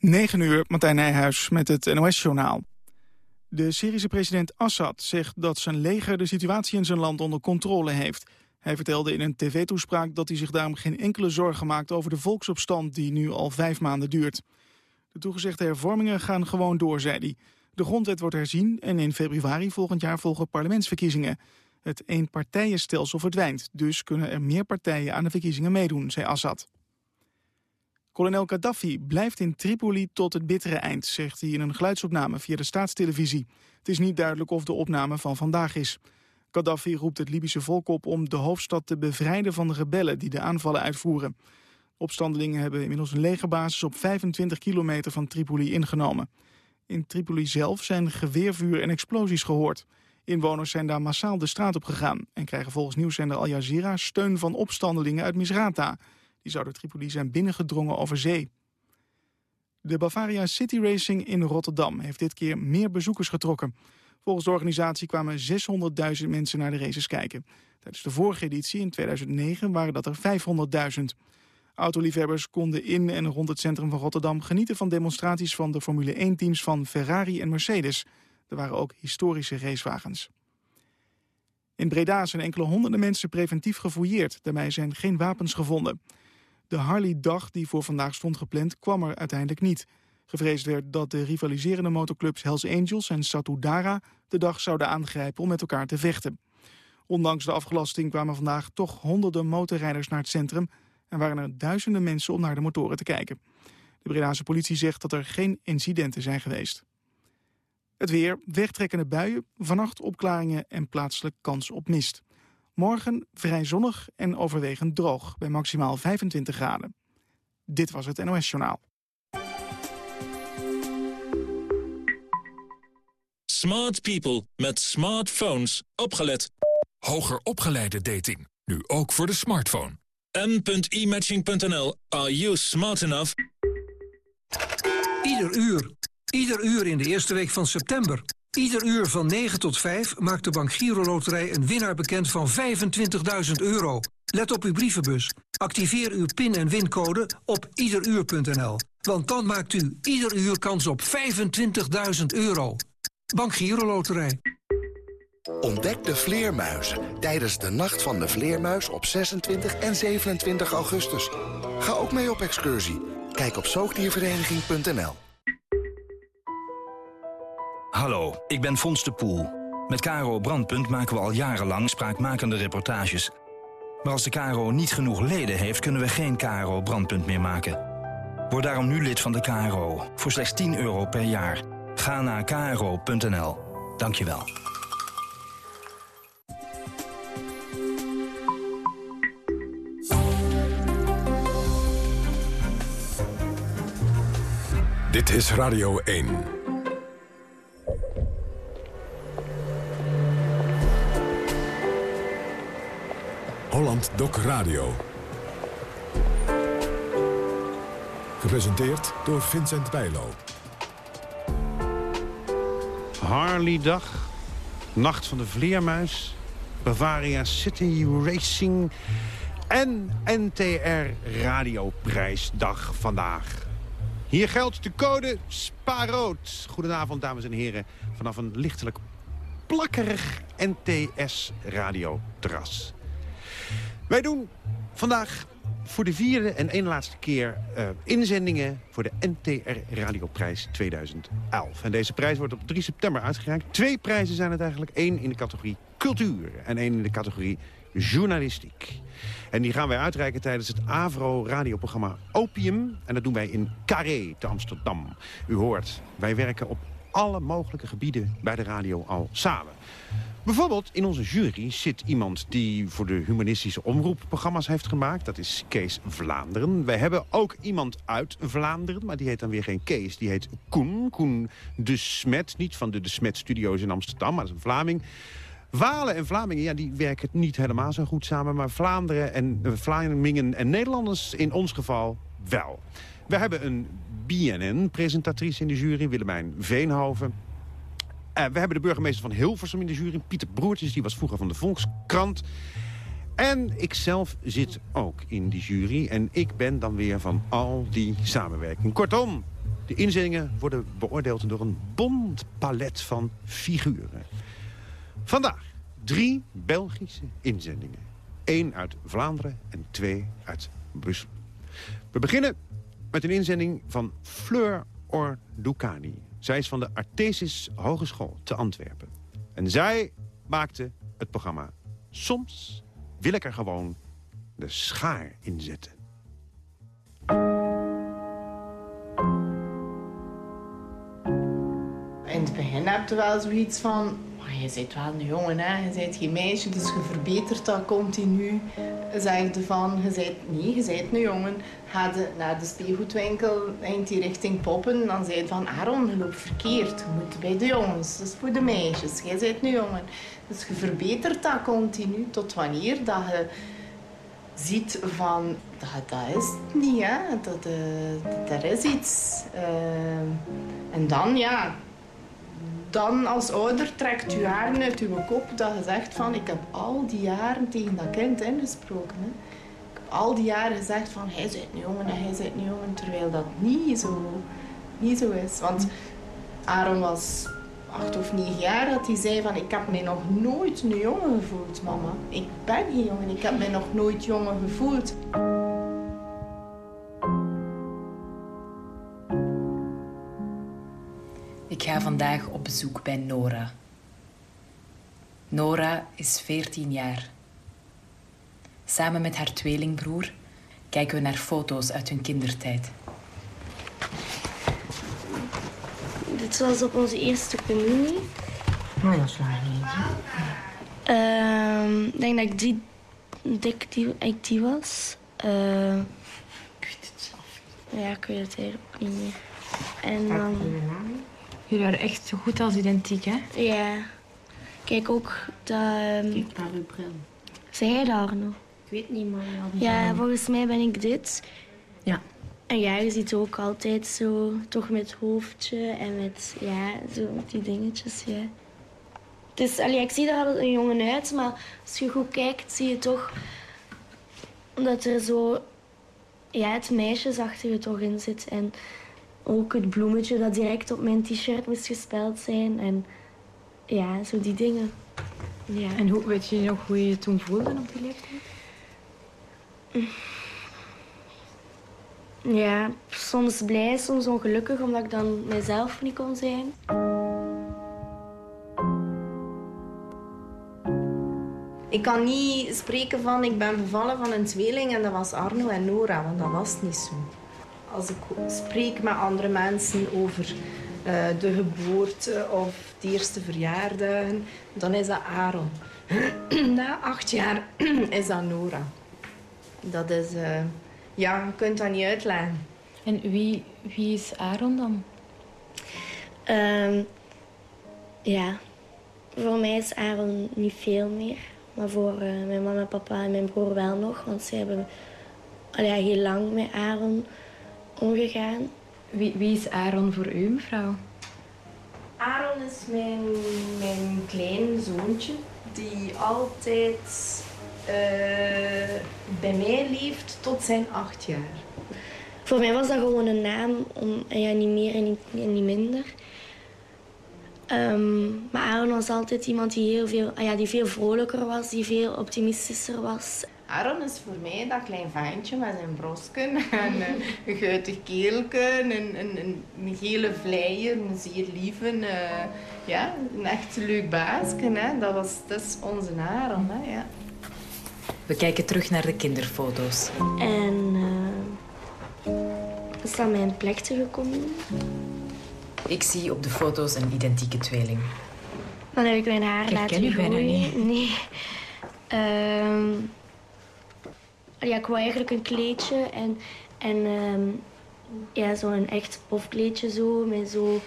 9 uur, Martijn Nijhuis met het NOS-journaal. De Syrische president Assad zegt dat zijn leger de situatie in zijn land onder controle heeft. Hij vertelde in een tv-toespraak dat hij zich daarom geen enkele zorgen maakt over de volksopstand die nu al vijf maanden duurt. De toegezegde hervormingen gaan gewoon door, zei hij. De grondwet wordt herzien en in februari volgend jaar volgen parlementsverkiezingen. Het eenpartijenstelsel verdwijnt, dus kunnen er meer partijen aan de verkiezingen meedoen, zei Assad. Kolonel Gaddafi blijft in Tripoli tot het bittere eind, zegt hij in een geluidsopname via de staatstelevisie. Het is niet duidelijk of de opname van vandaag is. Gaddafi roept het Libische volk op om de hoofdstad te bevrijden van de rebellen die de aanvallen uitvoeren. Opstandelingen hebben inmiddels een legerbasis op 25 kilometer van Tripoli ingenomen. In Tripoli zelf zijn geweervuur en explosies gehoord. Inwoners zijn daar massaal de straat op gegaan en krijgen volgens nieuwszender Al Jazeera steun van opstandelingen uit Misrata. Die zouden Tripoli zijn binnengedrongen over zee. De Bavaria City Racing in Rotterdam heeft dit keer meer bezoekers getrokken. Volgens de organisatie kwamen 600.000 mensen naar de races kijken. Tijdens de vorige editie in 2009 waren dat er 500.000. Autoliefhebbers konden in en rond het centrum van Rotterdam genieten van demonstraties van de Formule 1-teams van Ferrari en Mercedes. Er waren ook historische racewagens. In Breda zijn enkele honderden mensen preventief gefouilleerd. Daarbij zijn geen wapens gevonden. De Harley-dag die voor vandaag stond gepland kwam er uiteindelijk niet. Gevreesd werd dat de rivaliserende motorclubs Hells Angels en Satudara de dag zouden aangrijpen om met elkaar te vechten. Ondanks de afgelasting kwamen vandaag toch honderden motorrijders naar het centrum... en waren er duizenden mensen om naar de motoren te kijken. De Bredaanse politie zegt dat er geen incidenten zijn geweest. Het weer, wegtrekkende buien, vannacht opklaringen en plaatselijk kans op mist. Morgen vrij zonnig en overwegend droog bij maximaal 25 graden. Dit was het NOS Journaal. Smart people met smartphones. Opgelet. Hoger opgeleide dating. Nu ook voor de smartphone. m.imatching.nl. Are you smart enough? Ieder uur. Ieder uur in de eerste week van september. Ieder uur van 9 tot 5 maakt de Bank Giro Loterij een winnaar bekend van 25.000 euro. Let op uw brievenbus. Activeer uw pin- en wincode op iederuur.nl. Want dan maakt u ieder uur kans op 25.000 euro. Bank Giro Loterij. Ontdek de vleermuizen tijdens de Nacht van de Vleermuis op 26 en 27 augustus. Ga ook mee op excursie. Kijk op zoogdiervereniging.nl. Hallo, ik ben Fons de Poel. Met Caro Brandpunt maken we al jarenlang spraakmakende reportages. Maar als de Caro niet genoeg leden heeft, kunnen we geen Caro Brandpunt meer maken. Word daarom nu lid van de Caro voor slechts 10 euro per jaar. Ga naar kro.nl. Dank je wel. Dit is Radio 1. Holland Doc Radio. Gepresenteerd door Vincent Bijlo. Harley-dag, Nacht van de Vleermuis, Bavaria City Racing en NTR Radioprijsdag vandaag. Hier geldt de code SPAROOD. Goedenavond, dames en heren, vanaf een lichtelijk plakkerig NTS radioterras. Wij doen vandaag voor de vierde en één laatste keer uh, inzendingen voor de NTR Radioprijs 2011. En deze prijs wordt op 3 september uitgereikt. Twee prijzen zijn het eigenlijk. Eén in de categorie cultuur en één in de categorie journalistiek. En die gaan wij uitreiken tijdens het Avro-radioprogramma Opium. En dat doen wij in Carré te Amsterdam. U hoort, wij werken op alle mogelijke gebieden bij de radio al samen. Bijvoorbeeld in onze jury zit iemand die voor de humanistische omroepprogramma's heeft gemaakt. Dat is Kees Vlaanderen. Wij hebben ook iemand uit Vlaanderen, maar die heet dan weer geen Kees. Die heet Koen, Koen de Smet. Niet van de De Smet Studios in Amsterdam, maar dat is een Vlaming. Walen en Vlamingen, ja, die werken niet helemaal zo goed samen. Maar Vlaanderen en uh, Vlamingen en Nederlanders in ons geval wel. We hebben een BNN-presentatrice in de jury, Willemijn Veenhoven. Uh, we hebben de burgemeester van Hilversum in de jury, Pieter Broertjes. Die was vroeger van de Volkskrant. En ikzelf zit ook in die jury. En ik ben dan weer van al die samenwerking. Kortom, De inzendingen worden beoordeeld door een bond palet van figuren. Vandaag drie Belgische inzendingen. Eén uit Vlaanderen en twee uit Brussel. We beginnen met een inzending van Fleur Ordoukani. Zij is van de Artesis Hogeschool te Antwerpen. En zij maakte het programma Soms wil ik er gewoon de schaar in zetten. In het begin heb je wel zoiets van... Je bent wel een jongen, hè. Je bent geen meisje, dus je verbetert dat continu. Zeg je van, je bent... Nee, je bent een jongen. Ga naar de speelgoedwinkel in die richting poppen, dan zei je van... Aaron, je loopt verkeerd. Je moet bij de jongens. Dat is voor de meisjes. Jij bent een jongen. Dus je verbetert dat continu. Tot wanneer dat je ziet van... Dat, dat is het niet, hè. Dat, er is iets. Uh, en dan, ja dan als ouder trekt je haren uit je kop dat je zegt van ik heb al die jaren tegen dat kind ingesproken. Hè. Ik heb al die jaren gezegd van hij is een jongen en hij is een jongen, terwijl dat niet zo, niet zo is. Want Aaron was acht of negen jaar dat hij zei van ik heb mij nog nooit een jongen gevoeld, mama. Ik ben geen jongen, ik heb mij nog nooit jongen gevoeld. Ik ga vandaag op bezoek bij Nora. Nora is 14 jaar. Samen met haar tweelingbroer kijken we naar foto's uit hun kindertijd. Dit was op onze eerste communie. Oh, dat is waar niet. Uh, ik denk dat ik die, dik die, ik die was. Uh, ik weet het zelf niet. Ja, ik weet het eigenlijk niet meer. En dan... Jullie waren echt zo goed als identiek, hè? Ja. Kijk ook dat... Um... Kijk naar uw bril. Zeg jij daar nog? Ik weet niet, maar... Ja, ja volgens mij ben ik dit. Ja. En ja, je ziet ook altijd zo, toch met hoofdje en met, ja, zo die dingetjes, ja. Dus, allee, ik zie er altijd een jongen uit, maar als je goed kijkt, zie je toch dat er zo, ja, het meisjesachtige toch in zit. En ook het bloemetje dat direct op mijn t-shirt moest gespeld zijn. En ja, zo die dingen. Ja. En hoe, weet je nog hoe je je toen voelde op die leeftijd? Ja, soms blij, soms ongelukkig, omdat ik dan mezelf niet kon zijn. Ik kan niet spreken van ik ben bevallen van een tweeling en dat was Arno en Nora, want dat was niet zo. Als ik spreek met andere mensen over uh, de geboorte of de eerste verjaardagen, dan is dat Aaron. Na acht jaar is dat Nora. Dat is... Uh, ja, je kunt dat niet uitleggen. En wie, wie is Aaron dan? Um, ja, voor mij is Aaron niet veel meer. Maar voor uh, mijn mama, papa en mijn broer wel nog. Want ze hebben al ja, heel lang met Aaron omgegaan. Wie, wie is Aaron voor u, mevrouw? Aaron is mijn, mijn klein zoontje. Die altijd uh, bij mij leeft tot zijn acht jaar. Voor mij was dat gewoon een naam, om, ja, niet meer en niet, en niet minder. Um, maar Aaron was altijd iemand die, heel veel, ja, die veel vrolijker was, die veel optimistischer was. Aaron is voor mij dat klein ventje met zijn brosken en een guitig keelke, een, een, een, gele vleier, een zeer lieve, uh, ja, een echt leuk baasje. Hè. Dat, was, dat is onze Aaron. Hè, ja. We kijken terug naar de kinderfoto's. En uh, is aan mijn plek gekomen. Ik zie op de foto's een identieke tweeling. Dan heb ik mijn haar ik laten groeien. groeien. Niet. Nee. Um, ja, ik wou eigenlijk een kleedje en, en um, ja, zo'n echt pofkleedje zo, met zo,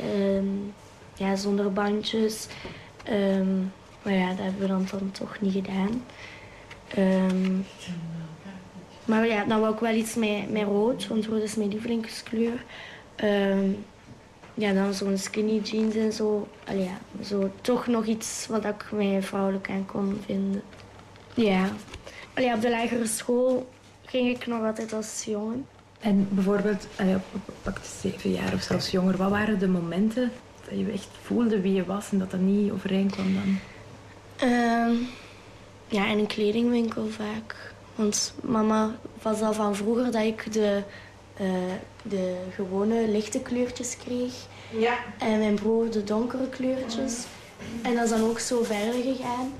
um, ja, zonder bandjes. Um, maar ja, dat hebben we dan, dan toch niet gedaan. maar ja, dan wou ik wel iets met, met rood, want rood is mijn lievelingskleur. ja, dan zo'n skinny jeans en zo. Allee, ja, zo. Toch nog iets wat ik mij vrouwelijk aan kon vinden. Ja. Allee, op de lagere school ging ik nog altijd als jongen. En bijvoorbeeld, uh, pak zeven jaar of zelfs jonger, wat waren de momenten dat je echt voelde wie je was en dat dat niet overeenkwam dan? Ehm, ja, in een kledingwinkel vaak. Want mama was al van vroeger dat ik de, uh, de gewone lichte kleurtjes kreeg. Ja. En mijn broer de donkere kleurtjes. En dat is dan ook zo verder gegaan.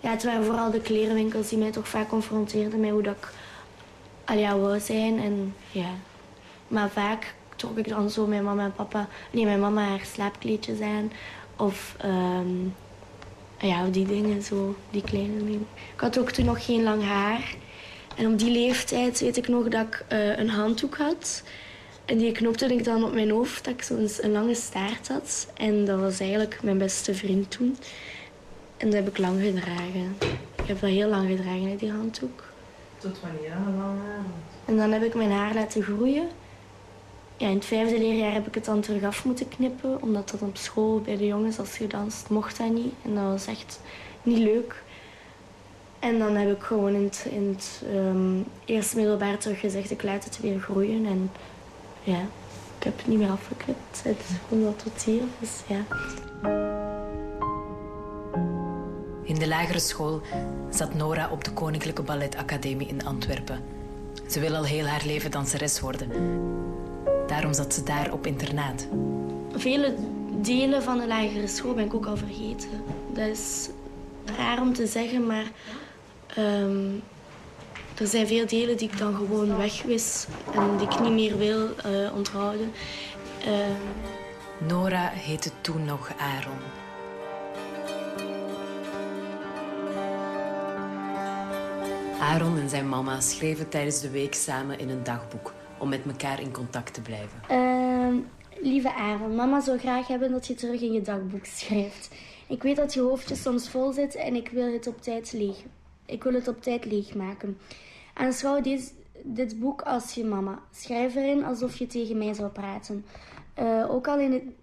Ja, het waren vooral de klerenwinkels die mij toch vaak confronteerden met hoe dat ik al wou zijn. En, ja. Maar vaak trok ik dan zo mijn mama en papa... Nee, mijn mama haar slaapkleedjes aan. Of um, ja, die dingen, zo, die kleine dingen. Ik had ook toen nog geen lang haar. En op die leeftijd weet ik nog dat ik uh, een handdoek had. En die knopte ik dan op mijn hoofd, dat ik zo'n een lange staart had. En dat was eigenlijk mijn beste vriend toen. En dat heb ik lang gedragen. Ik heb dat heel lang gedragen, die handdoek. Tot wanneer lang haar? En dan heb ik mijn haar laten groeien. Ja, in het vijfde leerjaar heb ik het dan terug af moeten knippen. Omdat dat op school bij de jongens, als je danst, mocht dat niet. En dat was echt niet leuk. En dan heb ik gewoon in het, in het um, eerste middelbaar terug gezegd, ik laat het weer groeien. En ja, ik heb het niet meer afgeknipt. Het is gewoon tot hier, dus ja. In de lagere school zat Nora op de Koninklijke Balletacademie in Antwerpen. Ze wil al heel haar leven danseres worden. Daarom zat ze daar op internaat. Vele delen van de lagere school ben ik ook al vergeten. Dat is raar om te zeggen, maar um, er zijn veel delen die ik dan gewoon wegwis en die ik niet meer wil uh, onthouden. Uh... Nora heette toen nog Aaron. Aaron en zijn mama schreven tijdens de week samen in een dagboek om met elkaar in contact te blijven. Uh, lieve Aaron, mama zou graag hebben dat je terug in je dagboek schrijft. Ik weet dat je hoofdje soms vol zit en ik wil het op tijd leeg. Ik wil het op tijd leegmaken. Aanschouw dit, dit boek als je mama. Schrijf erin alsof je tegen mij zou praten. Uh, ook, al in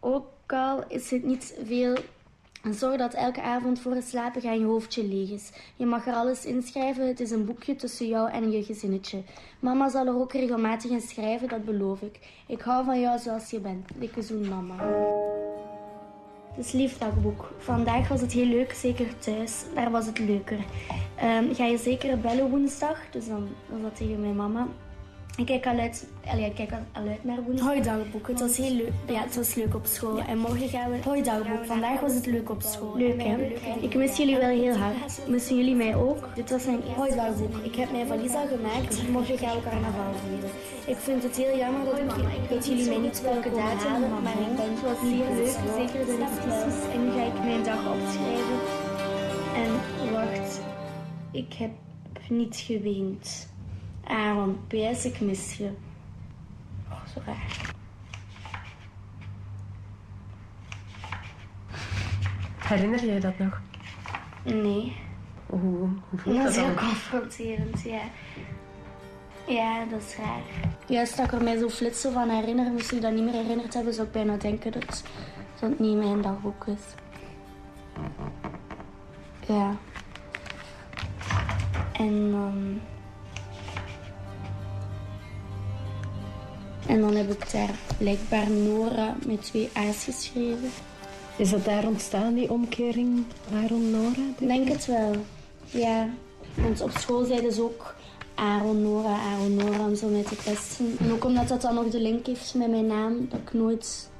ook al is het niet veel en zorg dat elke avond voor het slapen gaan je hoofdje leeg is. Je mag er alles inschrijven, het is een boekje tussen jou en je gezinnetje. Mama zal er ook regelmatig in schrijven, dat beloof ik. Ik hou van jou zoals je bent. Dikke zoen, mama. Het is lief dagboek. Vandaag was het heel leuk, zeker thuis. Daar was het leuker. Um, ga je zeker bellen woensdag? Dus dan was dat tegen mijn mama. Ik kijk al uit, allee, ik kijk al uit naar woensdag. Hoi dagboek, het was heel leuk. Ja, het was leuk op school. En morgen gaan we... Hoi dagboek, vandaag was het leuk op school. Leuk hè? Ik mis jullie wel heel hard. Missen jullie mij ook? Dit was een hoi dagboek. Ik heb mijn valies al gemaakt. Morgen gaan we carnaval vieren. Ik vind het heel jammer dat, ik, dat jullie mij niet welke datum, maar ik ben het was leuk. Zeker de repetities. En nu ga ik mijn dag opschrijven. En wacht, ik heb niet geweend. Aaron, PS, ik mis je. Oh, zo raar. Herinner jij dat nog? Nee. Hoe, hoe voelt dat, dat is heel confronterend, ja. Ja, dat is raar. Juist dat ik er mij zo flitsen van herinner, moest ik dat niet meer herinnerd hebben, zou ik bijna denken dat, dat het niet mijn dagboek is. Ja. En dan... Um, En dan heb ik daar blijkbaar Nora met twee A's geschreven. Is dat daar ontstaan, die omkering Aaron-Nora? Ik denk het wel, ja. Want op school zeiden ze ook Aaron-Nora, Aaron-Nora om zo met te testen. En ook omdat dat dan nog de link heeft met mijn naam, dat ik nooit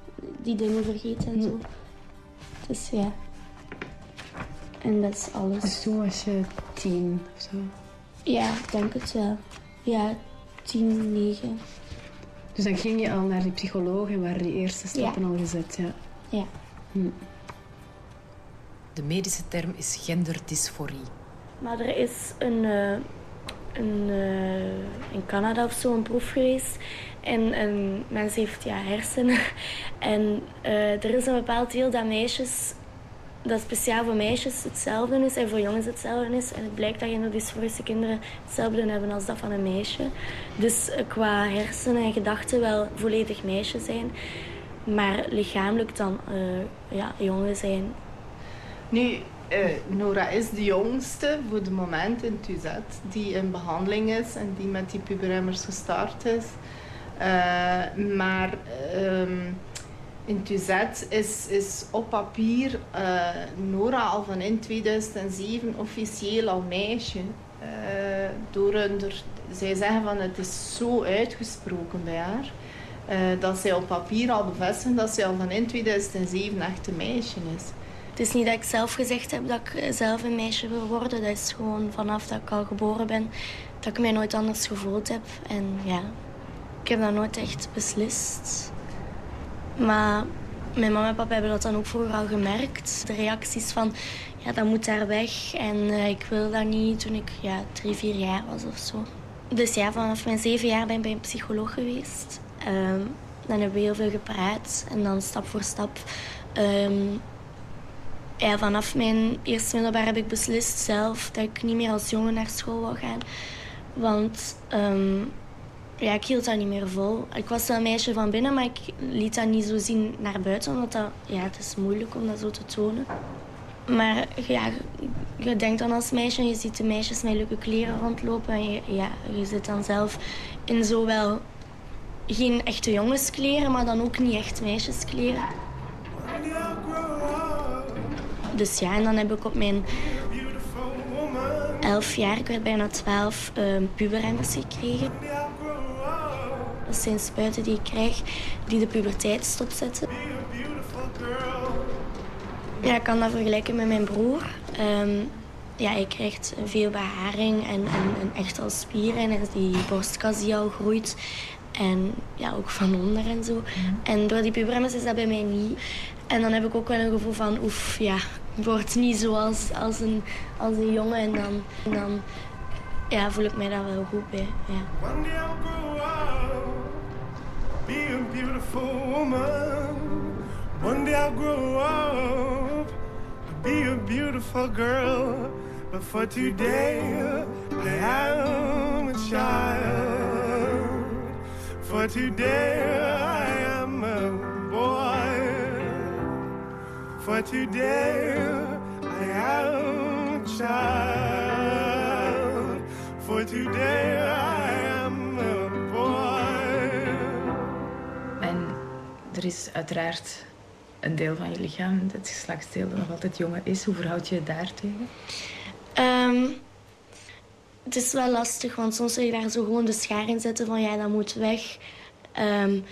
die dingen vergeet en zo. Dus ja. En dat is alles. Dus toen was je tien of zo? Ja, ik denk het wel. Ja, tien, negen. Dus dan ging je al naar die psycholoog en waren die eerste stappen al gezet, ja. Ja. Hm. De medische term is genderdysforie. Maar er is een, uh, een uh, in Canada of zo een proef geweest. En een mens heeft ja, hersenen. En uh, er is een bepaald deel dat meisjes dat speciaal voor meisjes hetzelfde is en voor jongens hetzelfde is. En het blijkt dat genderdysforische kinderen hetzelfde hebben als dat van een meisje. Dus eh, qua hersenen en gedachten wel volledig meisje zijn. Maar lichamelijk dan uh, ja, jongen zijn. Nu, uh, Nora is de jongste voor de moment in Tuzet die in behandeling is en die met die puberemmers gestart is. Maar um, in Tuzet is, is op papier uh, Nora al van in 2007 officieel al meisje. door hun, zij zeggen van het is zo uitgesproken bij haar. dat zij op papier al bevestigen dat zij al van in 2007 echt een meisje is. Het is niet dat ik zelf gezegd heb dat ik zelf een meisje wil worden. Dat is gewoon vanaf dat ik al geboren ben, dat ik mij nooit anders gevoeld heb. En ja, ik heb dat nooit echt beslist. Maar mijn mama en papa hebben dat dan ook vroeger al gemerkt. De reacties van, ja, dat moet daar weg. En uh, ik wil dat niet toen ik ja, drie, vier jaar was of zo. Dus ja, vanaf mijn zeven jaar ben ik bij een psycholoog geweest. Um, dan hebben we heel veel gepraat. En dan stap voor stap um, ja, vanaf mijn eerste middelbaar heb ik beslist zelf dat ik niet meer als jongen naar school wil gaan. Want um, ja, ik hield dat niet meer vol. Ik was wel een meisje van binnen, maar ik liet dat niet zo zien naar buiten. Omdat dat, ja, het is moeilijk om dat zo te tonen. Maar ja, je denkt dan als meisje je ziet de meisjes met leuke kleren rondlopen. En je, ja, je zit dan zelf in zowel geen echte jongenskleren, maar dan ook niet echt meisjeskleren. Dus ja, en dan heb ik op mijn elf jaar, ik werd bijna twaalf, uh, gekregen. Dat zijn spuiten die ik krijg die de puberteit stopzetten. Ja, ik kan dat vergelijken met mijn broer. Um, ja, hij krijgt veel beharing en, en, echt al spieren en die borstkas die al groeit. En ja, ook van onder en zo. En door die puberremmers is dat bij mij niet. En dan heb ik ook wel een gevoel van, oef, ja, ik word niet zoals als een, als een jongen. En dan, dan ja, voel ik mij daar wel goed bij. Ja. Beautiful woman. One day I'll grow up, be a beautiful girl. But for today, I am a child. For today, I am a boy. For today I am a child. For today I er is uiteraard een deel van je lichaam, het geslachtsdeel, dat nog altijd jongen is. Hoe verhoud je je daartegen? Um, het is wel lastig, want soms wil je daar zo gewoon de schaar in zetten van ja, dat moet weg. Um,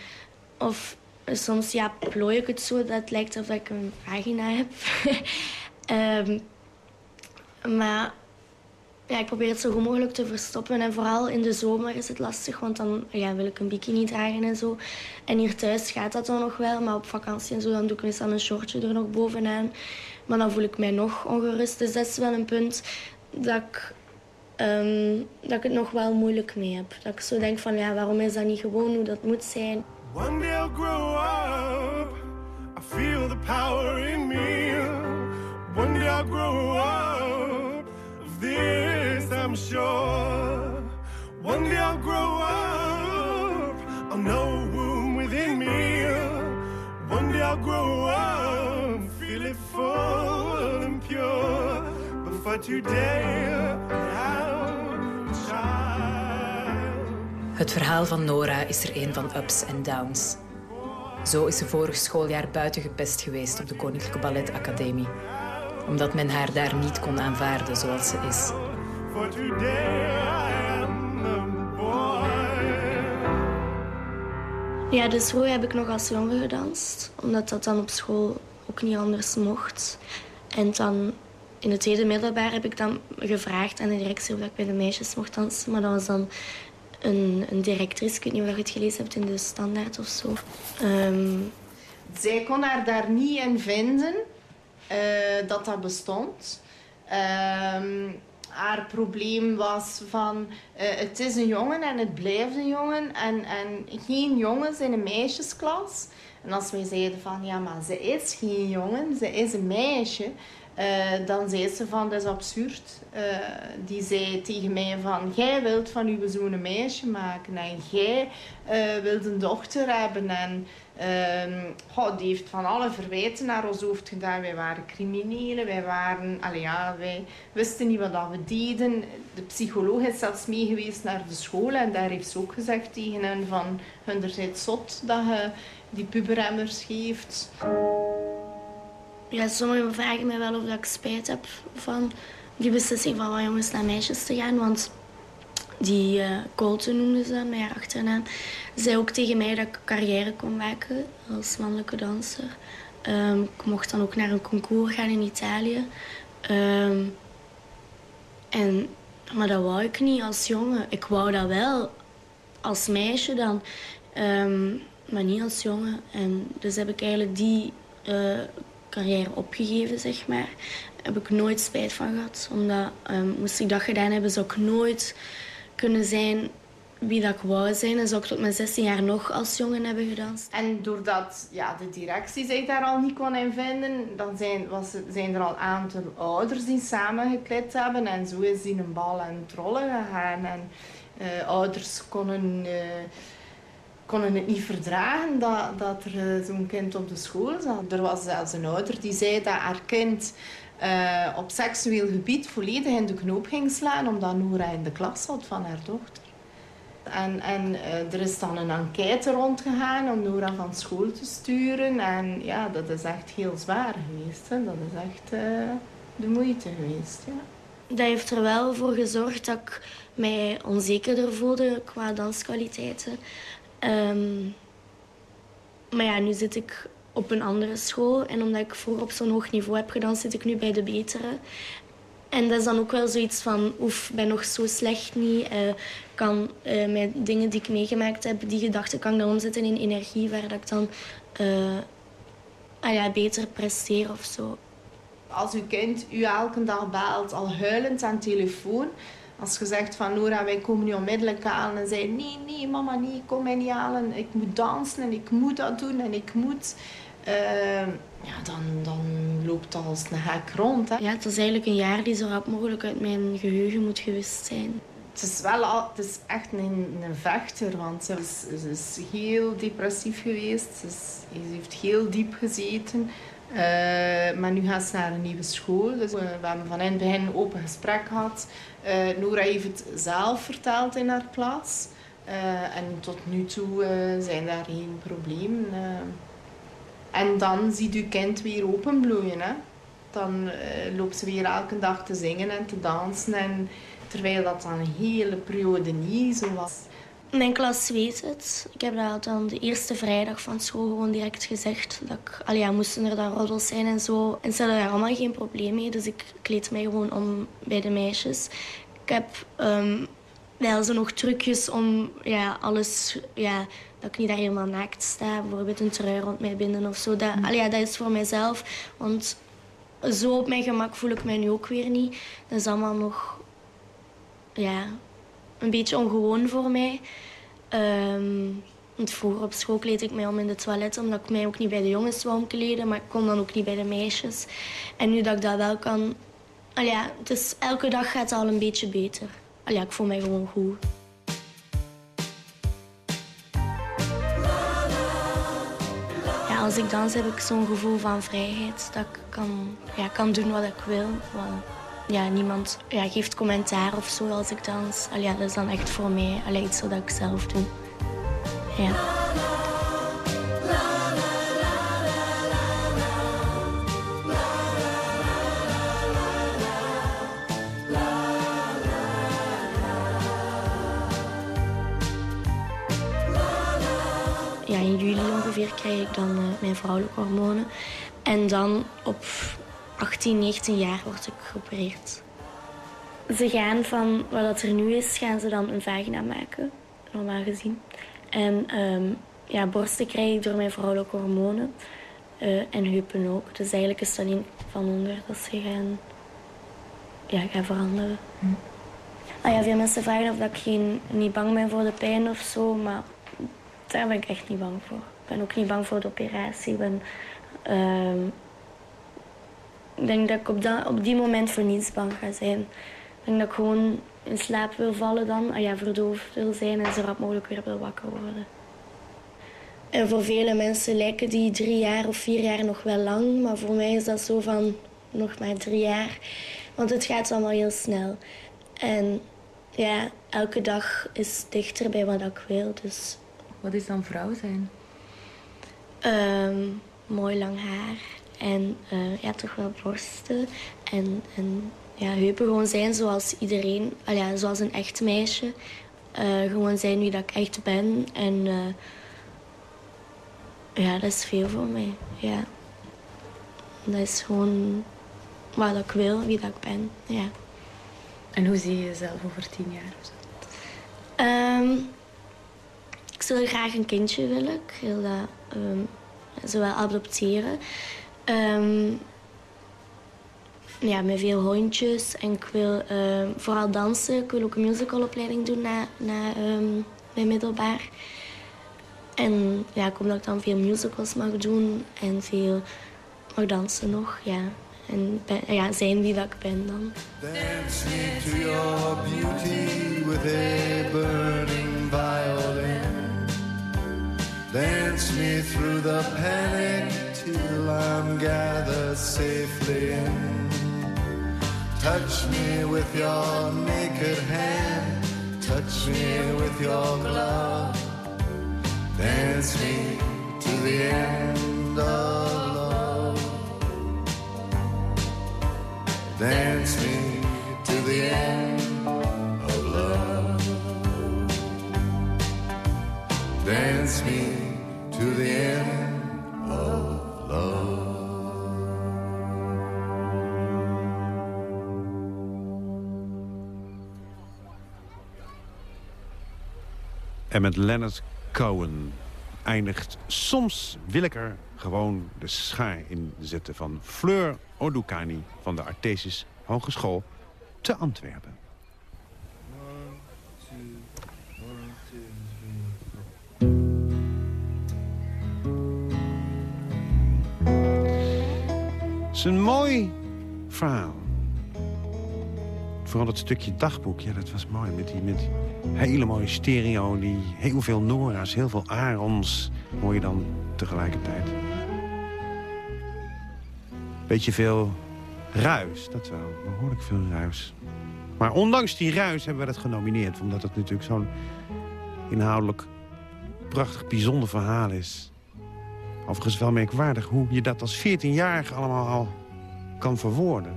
of soms ja, plooi ik het zo dat het lijkt alsof ik een vagina heb. um, maar ja, ik probeer het zo goed mogelijk te verstoppen. En vooral in de zomer is het lastig, want dan ja, wil ik een bikini dragen en zo. En hier thuis gaat dat dan nog wel, maar op vakantie en zo dan doe ik meestal een shortje er nog bovenaan. Maar dan voel ik mij nog ongerust. Dus dat is wel een punt dat ik, um, dat ik het nog wel moeilijk mee heb. Dat ik zo denk van, ja, waarom is dat niet gewoon hoe dat moet zijn? One day grow up. I feel the power in me. One day grow up. I'm sure. One day I'll grow up. I'll know room within me. One day I'll grow up. Feel it full and pure. But for today, I'm child. Het verhaal van Nora is er een van ups en downs. Zo is ze vorig schooljaar buiten gepest geweest op de Koninklijke Balletacademie. Omdat men haar daar niet kon aanvaarden zoals ze is. Ja, dus vroeger heb ik nog als jongen gedanst. Omdat dat dan op school ook niet anders mocht. En dan in het tweede middelbaar heb ik dan gevraagd aan de directie of ik bij de meisjes mocht dansen. Maar dat was dan een, een directrice, ik weet niet of je het gelezen hebt in de standaard of zo. Um... Zij kon haar daar niet in vinden uh, dat dat bestond. Um, haar probleem was van uh, het is een jongen en het blijft een jongen en, en geen jongens in een meisjesklas. En als wij zeiden van ja, maar ze is geen jongen, ze is een meisje, Uh, dan zei ze van, dat is absurd. Uh, die zei tegen mij van, jij wilt van uw zoon een meisje maken. En jij wilt een dochter hebben. En oh, die heeft van alle verwijten naar ons hoofd gedaan. Wij waren criminelen. Wij waren, allee, ja, wij wisten niet wat we deden. De psycholoog is zelfs mee geweest naar de school. En daar heeft ze ook gezegd tegen hen van, hun er zot dat je die puberemmers geeft. Ja, sommigen vragen mij wel of ik spijt heb van die beslissing van wat jongens naar meisjes te gaan. Want die uh, Colton noemde ze mijn haar achternaam, zei ook tegen mij dat ik carrière kon maken als mannelijke danser. Um, ik mocht dan ook naar een concours gaan in Italië. Um, en, maar dat wou ik niet als jongen. Ik wou dat wel als meisje dan, um, maar niet als jongen. En dus heb ik eigenlijk die uh, carrière opgegeven, zeg maar. Daar heb ik nooit spijt van gehad. Omdat moest ik dat gedaan hebben, zou ik nooit kunnen zijn wie dat ik wou zijn. En zou ik tot mijn 16 jaar nog als jongen hebben gedanst. En doordat ja, de directie zich daar al niet kon in vinden, dan zijn, was, zijn er al een aantal ouders die samengekleed hebben. En zo is die een bal en trollen gegaan. En uh, ouders konden... Uh, konden het niet verdragen dat, dat er zo'n kind op de school zat. Er was zelfs een ouder die zei dat haar kind uh, op seksueel gebied volledig in de knoop ging slaan omdat Noora in de klas zat van haar dochter. En, en uh, er is dan een enquête rondgegaan om Nora van school te sturen. En ja, dat is echt heel zwaar geweest. Hè. Dat is echt uh, de moeite geweest. Ja. Dat heeft er wel voor gezorgd dat ik mij onzekerder voelde qua danskwaliteiten. Um, maar ja, nu zit ik op een andere school. En omdat ik vroeger op zo'n hoog niveau heb gedaan, zit ik nu bij de betere. En dat is dan ook wel zoiets van, oef, ben nog zo slecht niet. Uh, kan uh, met dingen die ik meegemaakt heb, die gedachten kan ik dan omzetten in energie, waar dat ik dan uh, ah ja, beter presteer of zo. Als uw kind u elke dag belt, al huilend aan telefoon, als je zegt van Nora, wij komen nu onmiddellijk aan en zei nee, nee, mama, nee, kom mij niet halen. Ik moet dansen en ik moet dat doen en ik moet. Uh, ja, dan, dan loopt dat als een hek rond. Hè. Ja, het is eigenlijk een jaar die zo rap mogelijk uit mijn geheugen moet gewist zijn. Het is, wel al, het is echt een, een vechter, want ze is, ze is heel depressief geweest. Ze, is, ze heeft heel diep gezeten. Uh, maar nu gaat ze naar een nieuwe school. Dus we, we hebben van in het begin een open gesprek gehad. Uh, Nora heeft het zelf verteld in haar. Uh, en tot nu toe zijn daar geen problemen. En dan ziet uw kind weer openbloeien. Hè? Dan uh, loopt ze weer elke dag te zingen en te dansen. En terwijl dat dan een hele periode niet zo was. Mijn klas weet het. Ik heb dat dan de eerste vrijdag van school gewoon direct gezegd. Dat ik, ja, moesten er dan roddels zijn en zo. En ze hadden daar allemaal geen probleem mee. Dus ik kleed mij gewoon om bij de meisjes. Ik heb um, wel zo nog trucjes om ja, alles... Ja, dat ik niet daar helemaal naakt sta. Bijvoorbeeld een trui rond mij binden of zo. Dat, allee, ja, dat is voor mijzelf. Want zo op mijn gemak voel ik mij nu ook weer niet. Dat is allemaal nog... Ja, een beetje ongewoon voor mij. Um, want vroeger op school kleed ik mij om in de toilet, omdat ik mij ook niet bij de jongens wou omkleden, maar ik kon dan ook niet bij de meisjes. En nu dat ik dat wel kan, ja, dus elke dag gaat het al een beetje beter. Ja, ik voel mij gewoon goed. Ja, als ik dans heb ik zo'n gevoel van vrijheid, dat ik kan, ja, kan doen wat ik wil. Want, ja, niemand ja, geeft commentaar of zo als ik dans. Allee, dat is dan echt voor mij allee, iets wat ik zelf doe. Ja. Ja, in juli ongeveer krijg ik dan uh, mijn vrouwelijke hormonen. En dan op 18, 19 jaar word ik geopereerd. Ze gaan van wat er nu is, gaan ze dan een vagina maken, normaal gezien. En um, ja, borsten krijg ik door mijn vrouwelijke hormonen. Uh, en heupen ook. Dus eigenlijk is het alleen van onder dat ze gaan, ja, gaan veranderen. Hm. Ah ja, veel mensen vragen of ik geen, niet bang ben voor de pijn of zo. Maar daar ben ik echt niet bang voor. Ik ben ook niet bang voor de operatie. Ik ben... Ik denk dat ik op, dat, op die moment voor niets bang ga zijn. Ik denk dat ik gewoon in slaap wil vallen dan. Ah ja, verdoofd wil zijn en zo rap mogelijk weer wil wakker worden. En voor vele mensen lijken die drie jaar of vier jaar nog wel lang. Maar voor mij is dat zo van nog maar drie jaar. Want het gaat allemaal heel snel. En ja, elke dag is dichter bij wat ik wil. Dus Wat is dan vrouw zijn? Ehm, mooi lang haar. En eh, ja, toch wel borsten. En, en ja, heupen gewoon zijn zoals iedereen. Al ja, zoals een echt meisje. Eh, gewoon zijn wie dat ik echt ben. En eh, ja, dat is veel voor mij. Ja. Dat is gewoon wat ik wil, wie dat ik ben. Ja. En hoe zie je jezelf over tien jaar of zo? Ehm, ik zou graag een kindje willen. Ik wil dat ehm, zowel adopteren. Ehm, ja, met veel hondjes. En ik wil ehm, vooral dansen. Ik wil ook een musicalopleiding doen na, na mijn middelbaar. En ja, ik hoop dat ik dan veel musicals mag doen. En veel mag dansen nog, ja. En ja, zijn wie dat ik ben dan. To your beauty with a burning violin. Dance me through the panic till I'm gathered safely in. Touch me with your naked hand. Touch me with your glove. Dance me to the end of love. Dance me to the end of love. Dance me to the end of love. En met Leonard Cohen eindigt Soms wil ik er gewoon de schaar in zetten... van Fleur Odukani van de Artesis Hogeschool te Antwerpen. Is een mooi verhaal. Vooral dat stukje dagboek, ja, dat was mooi. Met die, met hele mooie stereo, die heel veel Nora's, heel veel Arons. Hoor je dan tegelijkertijd. Beetje veel ruis, dat wel. Behoorlijk veel ruis. Maar ondanks die ruis hebben we dat genomineerd. Omdat het natuurlijk zo'n inhoudelijk prachtig, bijzonder verhaal is. Overigens wel merkwaardig hoe je dat als 14-jarige allemaal al kan verwoorden.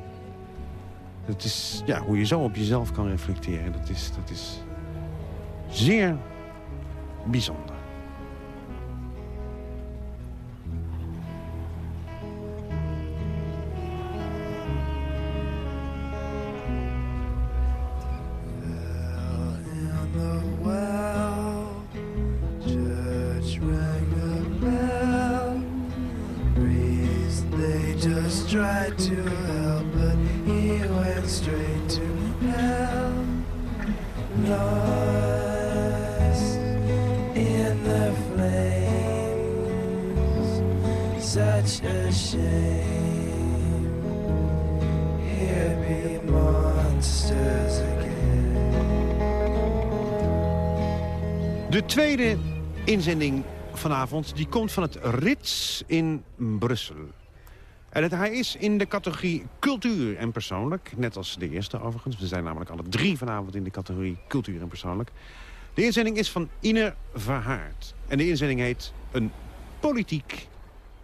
Het is ja, hoe je zo op jezelf kan reflecteren. Dat is, dat is zeer bijzonder. Straight to hell. Lost in the flames, such a shame. Here be monsters again. De tweede inzending vanavond die komt van het Rits in Brussel. En hij is in de categorie cultuur en persoonlijk. Net als de eerste overigens. We zijn namelijk alle drie vanavond in de categorie cultuur en persoonlijk. De inzending is van Ine Verhaard. En de inzending heet Een politiek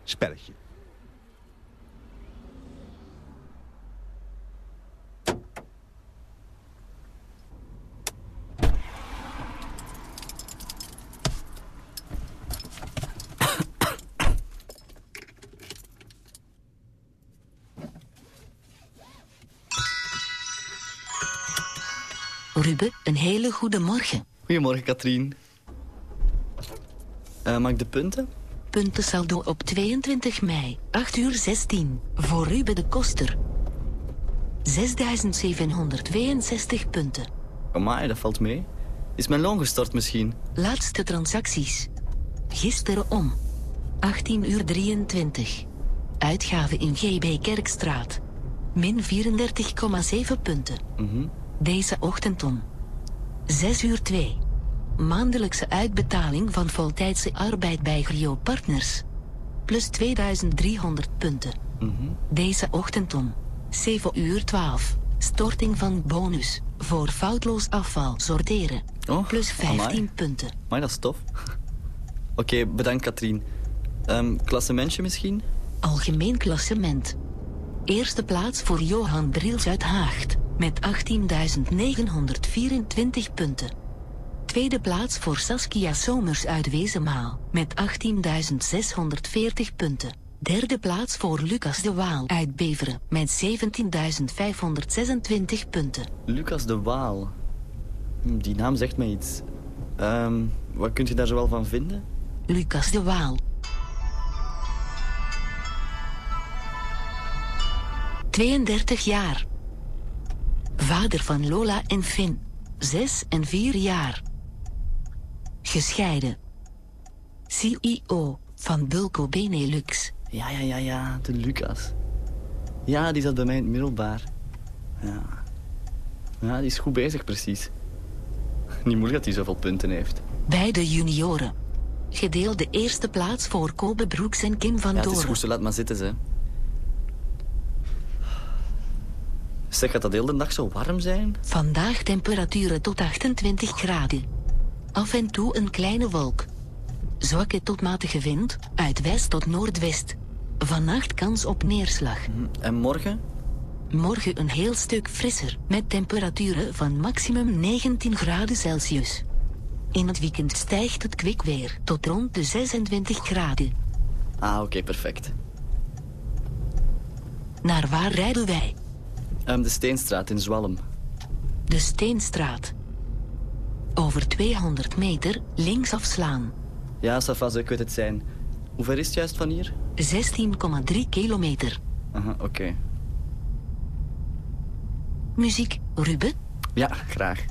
spelletje. Ruben, een hele goede morgen. Goedemorgen, Katrien. Eh mag ik de punten? Puntensaldo op 22 mei, 8 uur 16. Voor Ruben de Koster. 6762 punten. Amai, dat valt mee. Is mijn loon gestort misschien? Laatste transacties. Gisteren om. 18 uur 23. Uitgave in GB Kerkstraat. min 34,7 punten. Deze ochtend om 6 uur 2. Maandelijkse uitbetaling van voltijdse arbeid bij Grio Partners. Plus 2300 punten. Deze ochtend om 7 uur 12. Storting van bonus voor foutloos afval sorteren. plus 15 amai. punten. Maar dat is tof. Oké, bedankt Katrien. Ehm klassementje misschien? Algemeen klassement. Eerste plaats voor Johan Brils uit Haagt met 18.924 punten. Tweede plaats voor Saskia Somers uit Wezenmaal met 18.640 punten. Derde plaats voor Lucas de Waal uit Beveren met 17.526 punten. Lucas de Waal. Hm, Die naam zegt mij iets. Ehm, wat kunt je daar zoal van vinden? Lucas de Waal. 32 jaar. Vader van Lola en Finn. 6 en 4 jaar. Gescheiden. CEO van Bulco Benelux. Ja, ja, ja, ja, de Lucas. Ja, die zat bij mij in het middelbaar. Ja. Ja, die is goed bezig, precies. Niet moeilijk dat hij zoveel punten heeft. Bij de junioren. Gedeelde eerste plaats voor Kobe Broeks en Kim van Ja, het is goed, laat maar zitten, ze. Zeg, gaat dat de dag zo warm zijn? Vandaag temperaturen tot 28 graden. Af en toe een kleine wolk. Zwakke tot matige wind, uit west tot noordwest. Vannacht kans op neerslag. En morgen? Morgen een heel stuk frisser, met temperaturen van maximum 19 graden Celsius. In het weekend stijgt het kwik weer tot rond de 26 graden. Ah, oké, perfect. Naar waar rijden wij? Ehm, de Steenstraat in Zwalm. De Steenstraat. Over 200 meter linksaf slaan. Ja, Safaz, ik weet het zijn. Hoe ver is het juist van hier? 16,3 kilometer. Aha, oké. Muziek, Ruben? Ja, graag.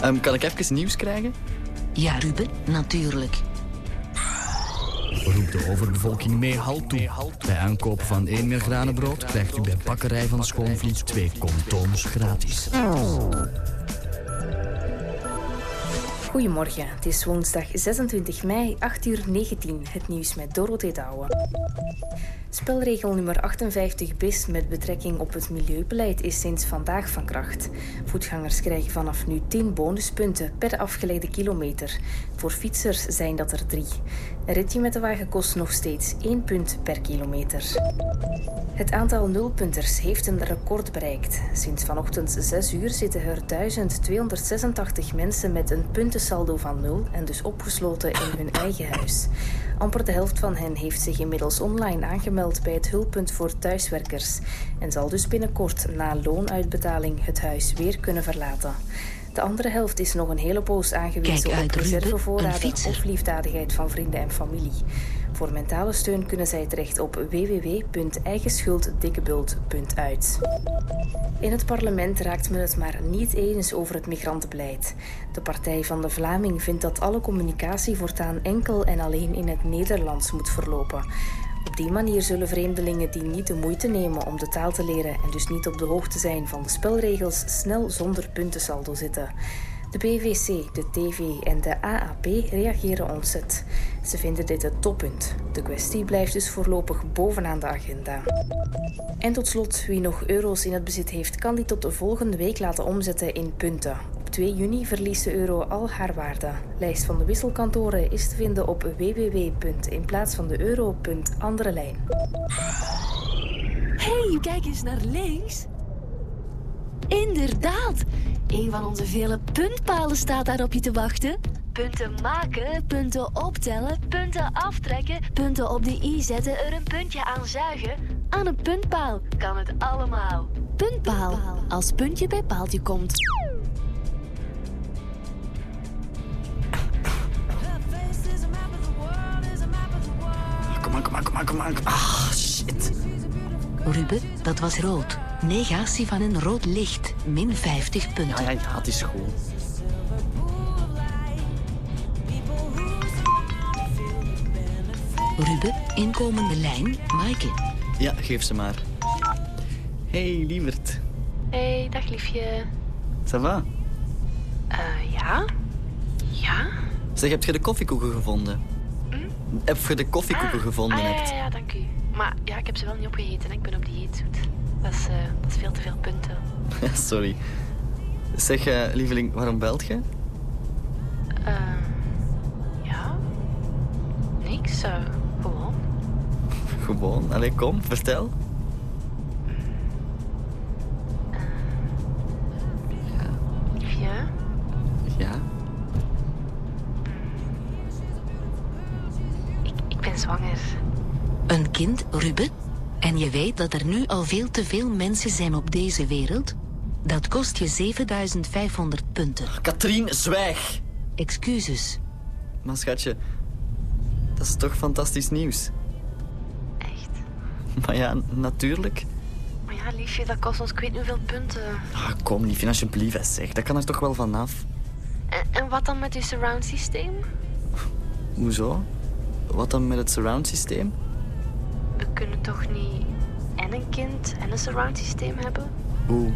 Ehm, kan ik even nieuws krijgen? Ja, Ruben, natuurlijk. Roept de overbevolking mee halt toe. Bij aankoop van één meer granenbrood krijgt u bij bakkerij van Schoonvliet twee condooms gratis. Goedemorgen, het is woensdag 26 mei, 8 uur 19. Het nieuws met Dorothee Douwen. Spelregel nummer 58 bis met betrekking op het milieubeleid is sinds vandaag van kracht. Voetgangers krijgen vanaf nu 10 bonuspunten per afgelegde kilometer. Voor fietsers zijn dat er drie. Een ritje met de wagen kost nog steeds 1 punt per kilometer. Het aantal nulpunters heeft een record bereikt. Sinds vanochtend 6 uur zitten er 1286 mensen met een puntensaldo van 0 en dus opgesloten in hun eigen huis. Amper de helft van hen heeft zich inmiddels online aangemeld bij het hulppunt voor thuiswerkers en zal dus binnenkort na loonuitbetaling het huis weer kunnen verlaten. De andere helft is nog een hele poos aangewezen Kijk op reservevoorraden of liefdadigheid van vrienden en familie. Voor mentale steun kunnen zij terecht op www.eigenschulddikkebult.uit. In het parlement raakt men het maar niet eens over het migrantenbeleid. De Partij van de Vlaming vindt dat alle communicatie voortaan enkel en alleen in het Nederlands moet verlopen. Op die manier zullen vreemdelingen die niet de moeite nemen om de taal te leren en dus niet op de hoogte zijn van de spelregels snel zonder puntensaldo zitten. De PVC, de TV en de AAP reageren ontzet. Ze vinden dit het toppunt. De kwestie blijft dus voorlopig bovenaan de agenda. En tot slot, wie nog euro's in het bezit heeft, kan die tot de volgende week laten omzetten in punten. Op 2 juni verliest de euro al haar waarde. Lijst van de wisselkantoren is te vinden op www.inplaatsvandde-euro.andere hey, kijk eens naar links. Inderdaad, een van onze vele puntpalen staat daar op je te wachten. Punten maken, punten optellen, punten aftrekken, punten op de i zetten, er een puntje aan zuigen. Aan een puntpaal kan het allemaal. Puntpaal, als puntje bij paaltje komt. Kom aan, kom aan, kom aan, kom aan. Ah, shit. Ruben, dat was rood. Negatie van een rood licht. Min 50 punten. Ja, ja, ja, het is goed. Ruben, inkomende lijn, Maaike. Ja, geef ze maar. Hey, lieverd. Hey, dag liefje. Ça va? Eh, ja? Ja? Zeg, heb je de koffiekoeken gevonden? Heb je de koffiekoeken gevonden? Ah, ja, hebt? ja, ja, dank u. Maar ja, ik heb ze wel niet opgegeten. hè. Ik ben op dieet. Dat is, eh, dat is veel te veel punten. Sorry. Zeg, eh, lieveling, waarom belt je? Eh, ja? Niks, eh, gewoon. Allee, kom, vertel. Liefje? Ja? Ik ben zwanger. Een kind, Ruben? En je weet dat er nu al veel te veel mensen zijn op deze wereld? Dat kost je 7500 punten. Katrien, zwijg! Excuses. Maar schatje, dat is toch fantastisch nieuws? Maar ja, natuurlijk. Maar ja, liefje, dat kost ons ik weet niet hoeveel punten. Ah, kom, liefje, alsjeblieft, zeg. Dat kan er toch wel vanaf? En, en wat dan met uw surround systeem? Hoezo? Wat dan met het surround systeem? We kunnen toch niet en een kind en een surround systeem hebben? Hoe?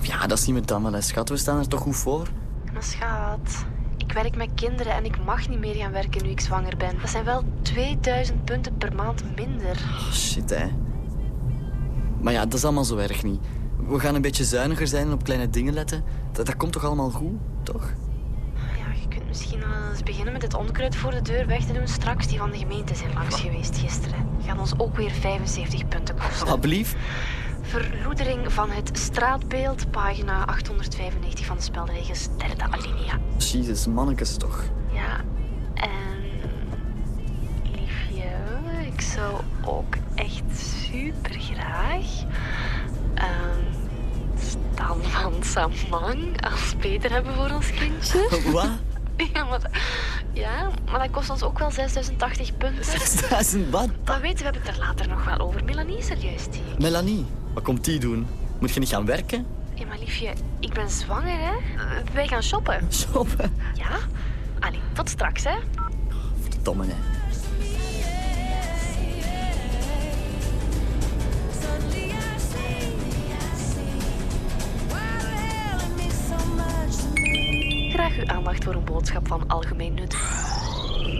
Ja, dat is niet met dan wel, schat. We staan er toch goed voor? Maar schat, ik werk met kinderen en ik mag niet meer gaan werken nu ik zwanger ben. Dat zijn wel 2000 punten per maand minder. Oh, shit, hè. Maar ja, dat is allemaal zo erg niet. We gaan een beetje zuiniger zijn en op kleine dingen letten. Dat, dat komt toch allemaal goed, toch? Ja, je kunt misschien al eens beginnen met het onkruid voor de deur weg te doen straks. Die van de gemeente zijn langs geweest gisteren. Gaat ons ook weer 75 punten kosten. Alblieft. Verloedering van het straatbeeld, pagina 895 van de spelregels, derde alinea. Jezus, mannekes toch. Ja, en liefje, ik zou ook echt super graag ehm Stan van Samang als Peter hebben voor ons kindje. Wat? Ja, maar, dat- ja, maar dat kost ons ook wel 6080 punten. 6000 wat? Dat weten we, hebben het er later nog wel over. Melanie is er juist hier. Melanie, wat komt die doen? Moet je niet gaan werken? Ja, maar liefje, ik ben zwanger, hè. Wij gaan shoppen. Shoppen? Ja? Allee, tot straks, hè. Verdomme, hè. Graag uw aandacht voor een boodschap van algemeen nut.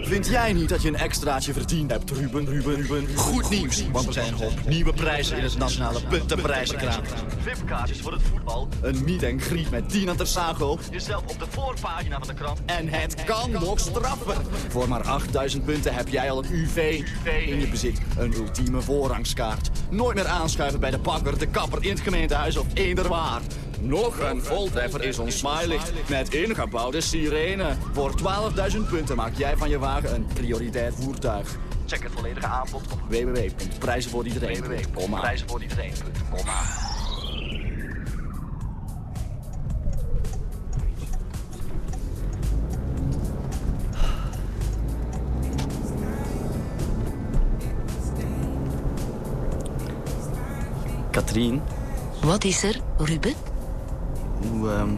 Vind jij niet dat je een extraatje verdiend hebt, Ruben, Ruben, Ruben? Goed nieuws, want er zijn hoop nieuwe prijzen in het nationale puntenprijzenkraan. VIP-kaartjes voor het voetbal, een meet greet met Tina Tersago, jezelf op de voorpagina van de krant en het kan nog straffer. Voor maar 8000 punten heb jij al een UV in je bezit, een ultieme voorrangskaart. Nooit meer aanschuiven bij de bakker, de kapper in het gemeentehuis of eender waar. Nog een voltreffer is ons smileylicht met ingebouwde sirene. Voor 12.000 punten maak jij van je wagen een prioriteit voertuig. Check het volledige aanbod op www.prijzenvooriedereen.com. www.prijzenvooriedereen.com. Katrien, Wat is er, Ruben? Hoe, ehm,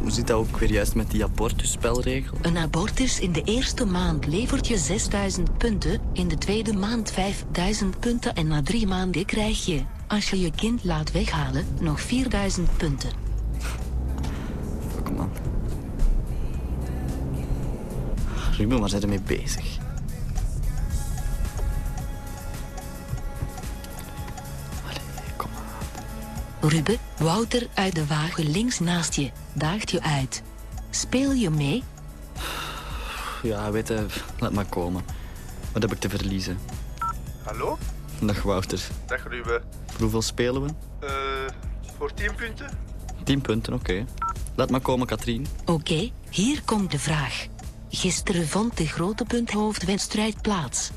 hoe zit dat ook weer juist met die abortusspelregel? Een abortus in de eerste maand levert je 6000 punten, in de tweede maand 5000 punten en na drie maanden krijg je, als je je kind laat weghalen, nog 4000 punten. Fuck, man. Ruben, waar zijn we mee bezig? Ruben, Wouter uit de wagen links naast je, daagt je uit. Speel je mee? Ja, weet je, laat maar komen. Wat heb ik te verliezen? Hallo? Dag Wouter. Dag Ruben. Voor hoeveel spelen we? Eh, voor 10 punten? 10 punten, oké. Laat maar komen, Katrien. Oké, hier komt de vraag. Gisteren vond de grote punthoofdwedstrijd plaats.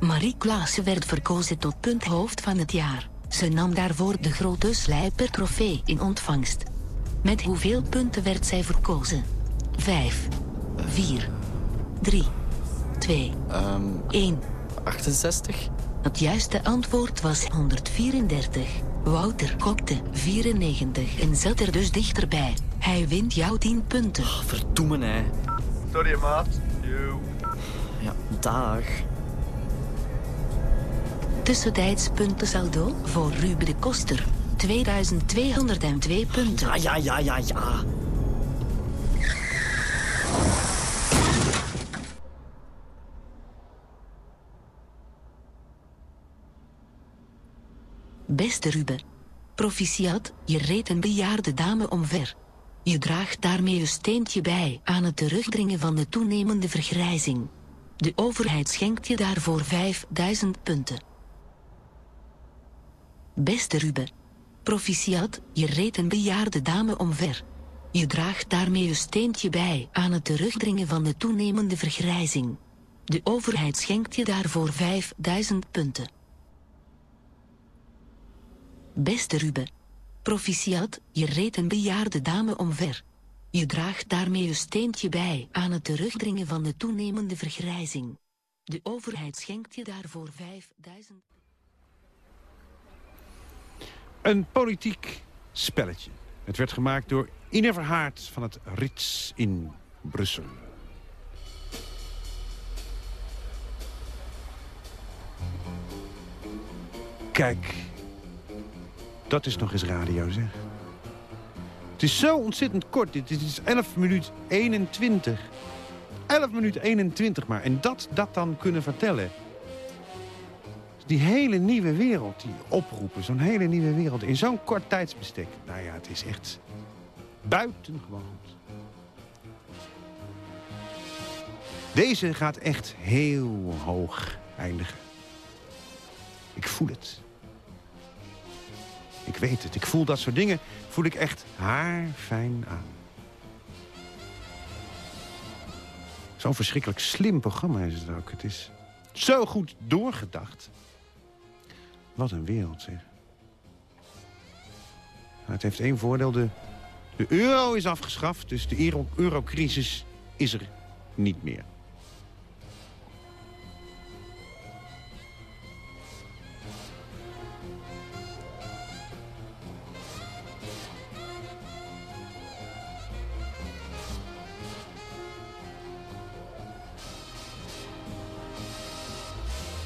Marie Klaassen werd verkozen tot punthoofd van het jaar. Ze nam daarvoor de grote slijper trofee in ontvangst. Met hoeveel punten werd zij verkozen? 5, 4, 3, 2, Ehm 1. 68? Het juiste antwoord was 134. Wouter kokte 94 en zat er dus dichterbij. Hij wint jouw 10 punten. Verdoemen, hè. Sorry maat. Yo. Ja, dag. Tussentijds puntensaldo voor Ruben de Koster. 2202 punten. Ja, ja, ja, ja, ja. Beste Ruben. Proficiat, je reed een bejaarde dame omver. Je draagt daarmee een steentje bij aan het terugdringen van de toenemende vergrijzing. De overheid schenkt je daarvoor 5000 punten. Beste Ruben. Proficiat, je reed een bejaarde dame omver. Je draagt daarmee een steentje bij aan het terugdringen van de toenemende vergrijzing. De overheid schenkt je daarvoor 5000 punten. Beste Ruben. Proficiat, je reed een bejaarde dame omver. Je draagt daarmee een steentje bij aan het terugdringen van de toenemende vergrijzing. De overheid schenkt je daarvoor 5000 Een politiek spelletje. Het werd gemaakt door Ine Verhaart van het Rits in Brussel. Kijk, dat is nog eens radio, zeg. Het is zo ontzettend kort. Dit is 11 minuut 21. 11 minuut 21 maar. En dat, dat dan kunnen vertellen. Die hele nieuwe wereld die oproepen. Zo'n hele nieuwe wereld in zo'n kort tijdsbestek. Nou ja, het is echt buitengewoon goed. Deze gaat echt heel hoog eindigen. Ik voel het. Ik weet het. Ik voel dat soort dingen. Voel ik echt haarfijn aan. Zo'n verschrikkelijk slim programma is het ook. Het is zo goed doorgedacht. Wat een wereld, zeg. Nou, het heeft één voordeel. De, de euro is afgeschaft, dus de euro, eurocrisis is er niet meer.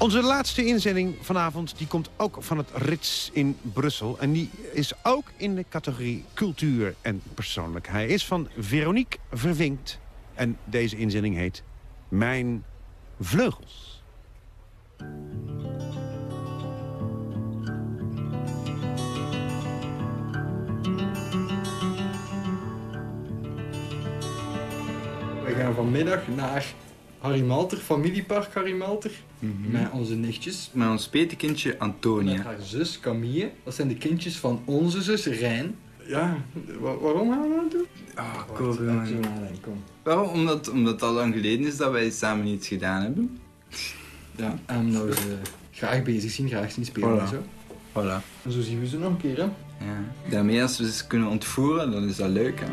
Onze laatste inzending vanavond die komt ook van het Rits in Brussel. En die is ook in de categorie cultuur en persoonlijk. Hij is van Veronique Vervinkt. En deze inzending heet Mijn Vleugels. We gaan vanmiddag naar Harry Malter, familiepark Harry Malter. Met onze nichtjes. Met ons petekindje Antonia. Met haar zus Camille. Dat zijn de kindjes van onze zus Rijn. Ja, wa- waarom gaan we dat doen? Ah, nadenken, kom. Waarom? Omdat, omdat het al lang geleden is dat wij samen iets gedaan hebben. Ja, en omdat we ze graag bezig zien, graag zien spelen Voilà. en zo. Voilà. En zo zien we ze nog een keer, hè. Ja. Daarmee als we ze kunnen ontvoeren, dan is dat leuk, hè.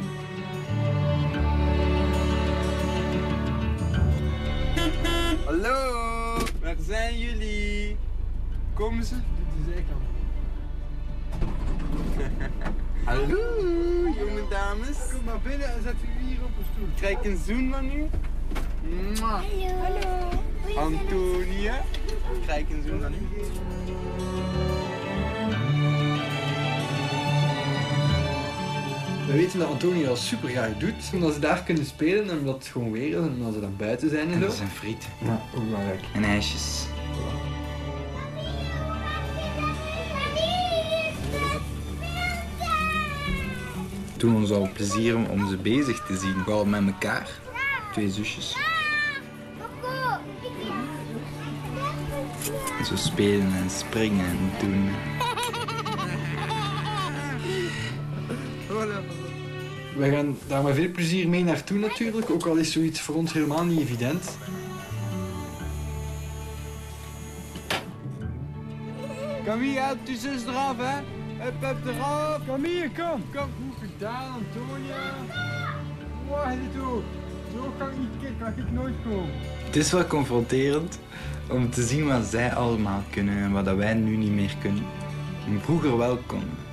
Hallo, waar zijn jullie? Komen ze? Hallo, jonge dames. Kom maar binnen en zet u hier op een stoel. Krijg ik een zoen van u? Mwah. Hallo. Antonia, krijg ik een zoen van u? We weten dat Antonia dat super graag doet. Omdat ze daar kunnen spelen en omdat het gewoon weer is en omdat ze dan buiten zijn en, En zo. dat zijn frieten. Ja, ook belangrijk. En ijsjes. Het doet ons al plezier om, om ze bezig te zien. Vooral met elkaar. Twee zusjes. En Zo spelen en springen en doen. Wij gaan daar met veel plezier mee naartoe natuurlijk, ook al is zoiets voor ons helemaal niet evident. Camille, help je zus eraf, hè? Hup, hup, eraf. Camille, kom. Kom, goed gedaan, Antonia. Wacht toe. Zo kan ik niet, kan ik nooit komen. Het is wel confronterend om te zien wat zij allemaal kunnen en wat dat wij nu niet meer kunnen. En vroeger wel konden.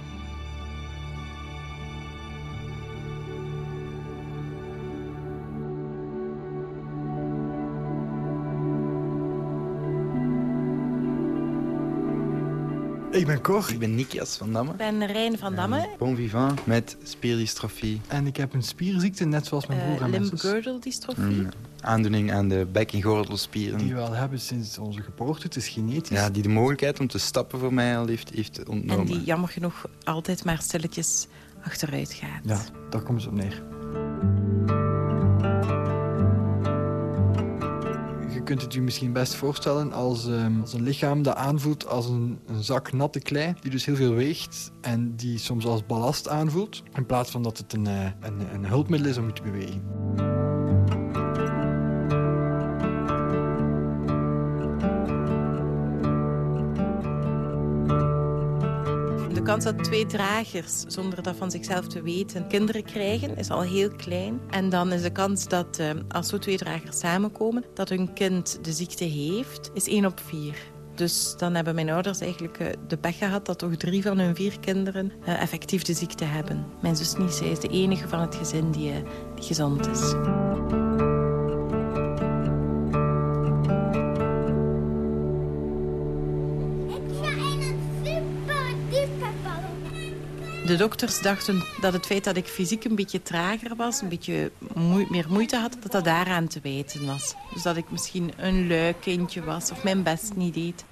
Ik ben Cor. Ik ben Nikias van Damme. Ik ben Rijn van Damme. Bon vivant met spierdystrofie. En ik heb een spierziekte, net zoals mijn broer en mijn zus. limb-girdle-dystrofie. Een aandoening aan de bek- en gordelspieren. Die we al hebben sinds onze geboorte. Het is genetisch. Ja, die de mogelijkheid om te stappen voor mij al heeft, heeft ontnomen. En die jammer genoeg altijd maar stilletjes achteruit gaat. Ja, daar komt het op neer. Kunt het je misschien best voorstellen als, ehm, als een lichaam dat aanvoelt als een, een zak natte klei, die dus heel veel weegt en die soms als ballast aanvoelt, in plaats van dat het een, eh, een, een hulpmiddel is om je te bewegen. Kans dat twee dragers, zonder dat van zichzelf te weten, kinderen krijgen, is al heel klein. En dan is de kans dat eh, als zo twee dragers samenkomen, dat hun kind de ziekte heeft, is 1 op 4. Dus dan hebben mijn ouders eigenlijk eh, de pech gehad dat toch drie van hun vier kinderen eh, effectief de ziekte hebben. Mijn zus zij is de enige van het gezin die gezond is. De dokters dachten dat het feit dat ik fysiek een beetje trager was, een beetje moe- meer moeite had, dat dat daaraan te wijten was. Dus dat ik misschien een lui kindje was of mijn best niet deed.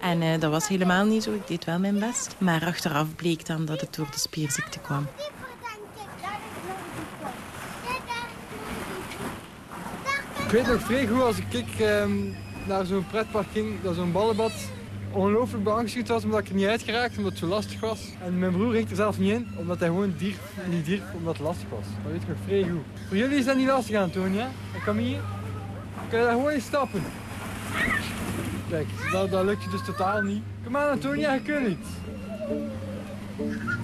En eh, dat was helemaal niet zo, ik deed wel mijn best. Maar achteraf bleek dan dat het door de spierziekte kwam. Ik weet nog vrij goed als ik ehm, naar zo'n pretpark ging, dat zo'n ballenbad ongelooflijk beangstigd was omdat ik er niet uit geraakte, omdat het zo lastig was. En mijn broer ging er zelf niet in, omdat hij gewoon dier, niet dirf, omdat het lastig was. Dat weet ik nog vrij goed. Voor jullie is dat niet lastig, Antonia. Camille, kan je daar gewoon in stappen. Kijk, dat, lukt je dus totaal niet. Kom aan Antonia, je kunt het.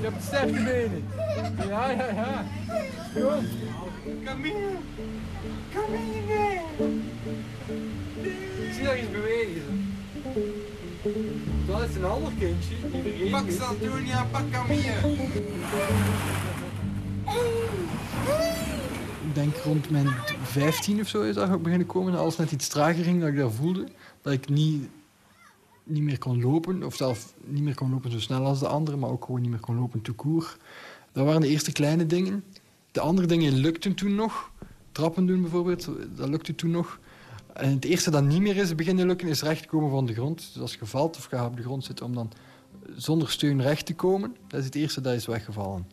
Je hebt sterke benen. Ja, ja, ja. Kom. Camille. Camille. Ik zie dat iets bewegen. Dat is een ander kindje. Pak niet. Antonia, pak Camille. Ik denk rond mijn 15 of zo is dat beginnen komen. Dat alles net iets trager ging, dat ik dat voelde. Dat ik niet, niet meer kon lopen. Of zelf niet meer kon lopen zo snel als de anderen. Maar ook gewoon niet meer kon lopen tout court. Dat waren de eerste kleine dingen. De andere dingen lukten toen nog. Trappen doen bijvoorbeeld, dat lukte toen nog. En het eerste dat niet meer is beginnen lukken, is rechtkomen van de grond. Dus als je valt of gaat op de grond zitten, om dan zonder steun recht te komen. Dat is het eerste dat is weggevallen.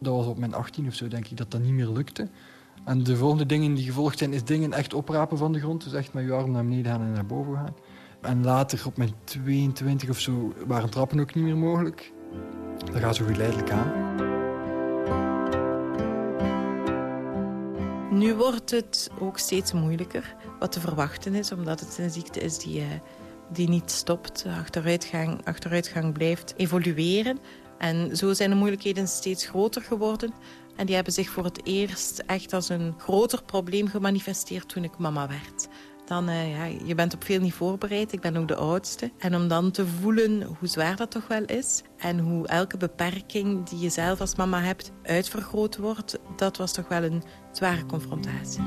Dat was op mijn 18 of zo, denk ik, dat dat niet meer lukte. En de volgende dingen die gevolgd zijn, is dingen echt oprapen van de grond. Dus echt met je arm naar beneden gaan en naar boven gaan. En later, op mijn 22 of zo, waren trappen ook niet meer mogelijk. Dat gaat zo geleidelijk aan. Nu wordt het ook steeds moeilijker, wat te verwachten is, omdat het een ziekte is die, eh, die niet stopt. Achteruitgang, achteruitgang blijft evolueren. En zo zijn de moeilijkheden steeds groter geworden. En die hebben zich voor het eerst echt als een groter probleem gemanifesteerd toen ik mama werd. Dan, eh, ja, je bent op veel niet voorbereid. Ik ben ook de oudste. En om dan te voelen hoe zwaar dat toch wel is... en hoe elke beperking die je zelf als mama hebt uitvergroot wordt... dat was toch wel een zware confrontatie.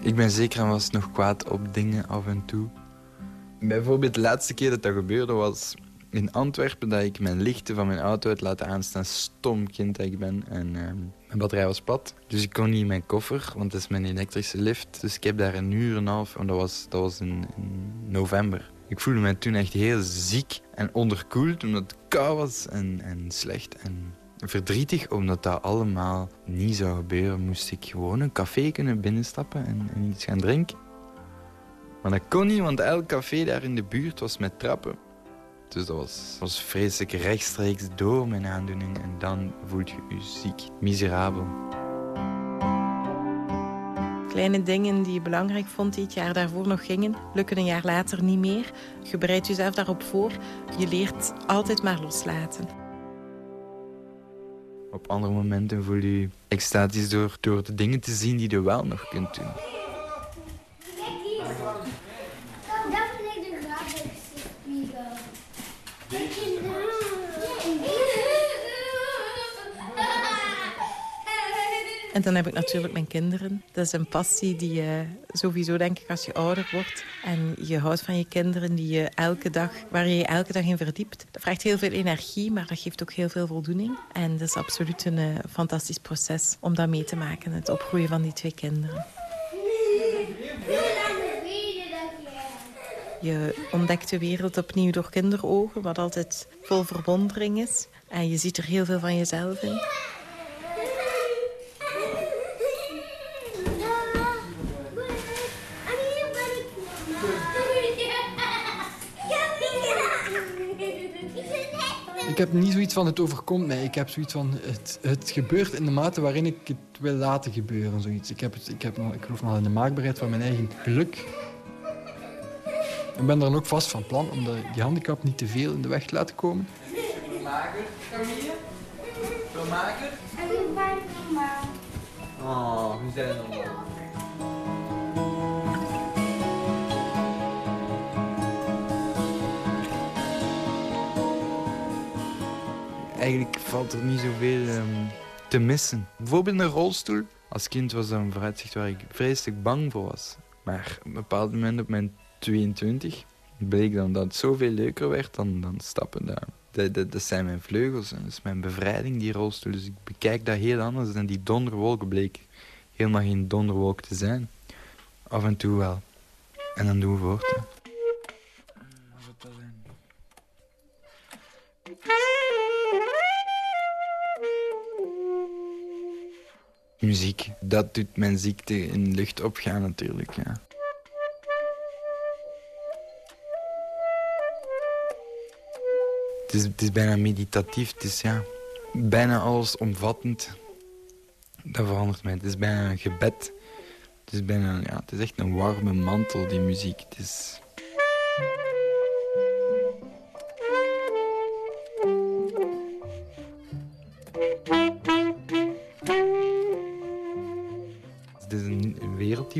Ik ben zeker en vast nog kwaad op dingen af en toe. Bijvoorbeeld de laatste keer dat dat gebeurde was in Antwerpen... dat ik mijn lichten van mijn auto had laten aanstaan. Stom kind dat ik ben. En ehm, mijn batterij was plat. Dus ik kon niet in mijn koffer, want het is mijn elektrische lift. Dus ik heb daar een uur en een half... En dat was, dat was in, in november. Ik voelde me toen echt heel ziek en onderkoeld... omdat was en, en slecht en verdrietig. Omdat dat allemaal niet zou gebeuren... moest ik gewoon een café kunnen binnenstappen en, iets gaan drinken. Maar dat kon niet, want elk café daar in de buurt was met trappen. Dus dat was, was vreselijk rechtstreeks door mijn aandoening. En dan voelt je je ziek, miserabel. Kleine dingen die je belangrijk vond die het jaar daarvoor nog gingen, lukken een jaar later niet meer. Je bereidt jezelf daarop voor. Je leert altijd maar loslaten. Op andere momenten voel je je extatisch door, door de dingen te zien die je wel nog kunt doen. Dat vind ik de grappigste spiegel. En dan heb ik natuurlijk mijn kinderen. Dat is een passie die je sowieso, denk ik, als je ouder wordt... en je houdt van je kinderen die je elke dag, waar je je elke dag in verdiept. Dat vraagt heel veel energie, maar dat geeft ook heel veel voldoening. En dat is absoluut een uh, fantastisch proces om dat mee te maken. Het opgroeien van die twee kinderen. Je ontdekt de wereld opnieuw door kinderogen, wat altijd vol verwondering is. En je ziet er heel veel van jezelf in. Ik heb niet zoiets van het overkomt mij. Ik heb zoiets van het, het gebeurt in de mate waarin ik het wil laten gebeuren. Zoiets. Ik, heb het, ik, heb nog, ik geloof nog in de maakbaarheid van mijn eigen geluk. Ik ben dan ook vast van plan om de, die handicap niet te veel in de weg te laten komen. Mager, Camille? Zo mager? En ik ben normaal. Oh, hoe zijn normaal? Eigenlijk valt er niet zoveel um, te missen. Bijvoorbeeld een rolstoel. Als kind was dat een vooruitzicht waar ik vreselijk bang voor was. Maar op een bepaald moment op mijn 22 bleek dan dat het zoveel leuker werd dan, dan stappen daar. Dat, dat, dat, zijn mijn vleugels en dat is mijn bevrijding, die rolstoel. Dus ik bekijk dat heel anders dan die donderwolk bleek helemaal geen donderwolk te zijn. Af en toe wel. En dan doen we voort. Muziek, dat doet mijn ziekte in lucht opgaan natuurlijk, ja. Het is, bijna meditatief, het is ja, bijna allesomvattend. Dat verandert mij. Het is bijna een gebed. Het is, bijna, ja, het is echt een warme mantel, die muziek. Het is...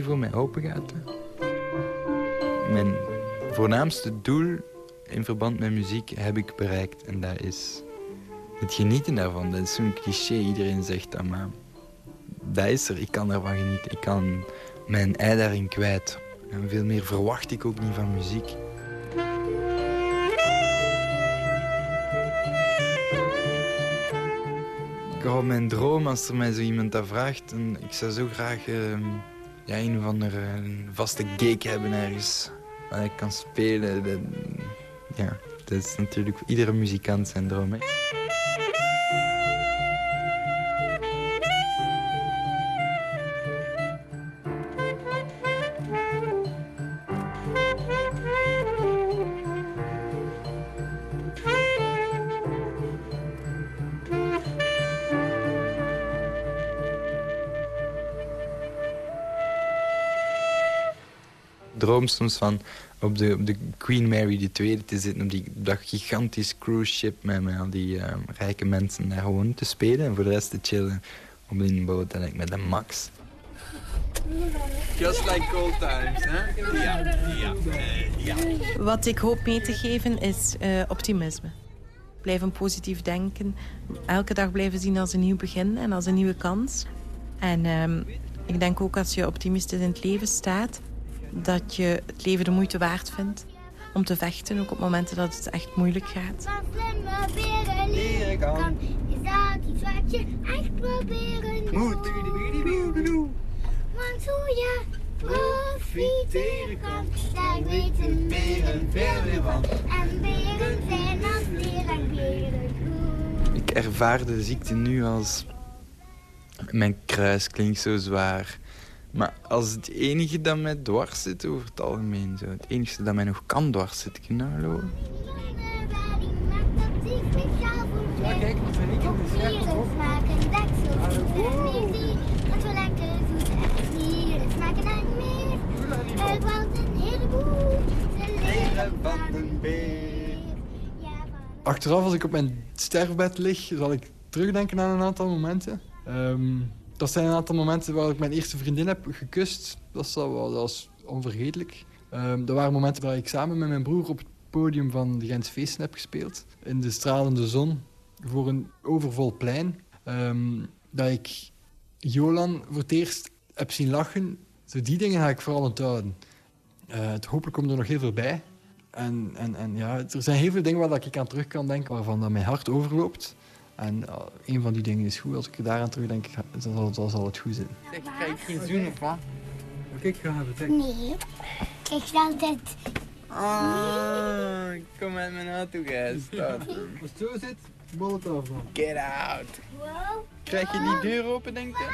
voor mij open gaat. Mijn voornaamste doel in verband met muziek heb ik bereikt. En dat is het genieten daarvan. Dat is zo'n cliché, iedereen zegt dat, maar dat is er. Ik kan daarvan genieten. Ik kan mijn ei daarin kwijt. En veel meer verwacht ik ook niet van muziek. Ik hou mijn droom als er mij zo iemand dat vraagt. En ik zou zo graag uh, ja, een of andere vaste gig hebben ergens. Waar ik kan spelen. Ja, dat is natuurlijk iedere muzikant zijn droom. Hè. Droom soms van op de, op de Queen Mary II te zitten... op die, dat gigantisch cruise ship met, met al die uh, rijke mensen daar gewoon te spelen... en voor de rest te chillen op een boot. Dat lijkt me de max. Just like old times, hè? Ja, ja, ja. Wat ik hoop mee te geven is uh, optimisme. Blijven positief denken. Elke dag blijven zien als een nieuw begin en als een nieuwe kans. En um, ik denk ook als je optimistisch in het leven staat dat je het leven de moeite waard vindt om te vechten, ook op momenten dat het echt moeilijk gaat. Leren kan, is dat iets wat je echt proberen moet. Want hoe je profiteren kan, daar weten beren veel meer van. En beren zijn als leren beren Ik ervaar de ziekte nu als... Mijn kruis klinkt zo zwaar. Maar als het enige dat mij dwars zit over het algemeen, zo, het enige dat mij nog kan dwars zitten, kun je nou geloven? Ja, kijk, wat vind ik ook een slecht toch? smaken deksels, wat we lekker zoet en vieren smaken naar meer. Het was een heleboel, ze leren van een beer. Achteraf, als ik op mijn sterfbed lig, zal ik terugdenken aan een aantal momenten. Um, dat zijn een aantal momenten waar ik mijn eerste vriendin heb gekust. Dat, wel, dat was onvergetelijk. Um, dat waren momenten waar ik samen met mijn broer op het podium van de Gents Feesten heb gespeeld. In de stralende zon voor een overvol plein. Um, dat ik Jolan voor het eerst heb zien lachen, zo die dingen ga ik vooral onthouden. Uh, het, hopelijk komt er nog heel veel bij. En, en, en ja, er zijn heel veel dingen waar ik aan terug kan denken, waarvan dat mijn hart overloopt. En uh, een van die dingen is goed. Als ik daaraan terugdenk, dan zal, dan zal het goed zijn. Zeg, krijg ik geen zoen of wat? Kijk, ga even Nee. Kijk, je altijd... Oh, kom met mijn auto, gast. Als het zo zit, bol het af dan. Get out. Krijg je die deur open, denk je?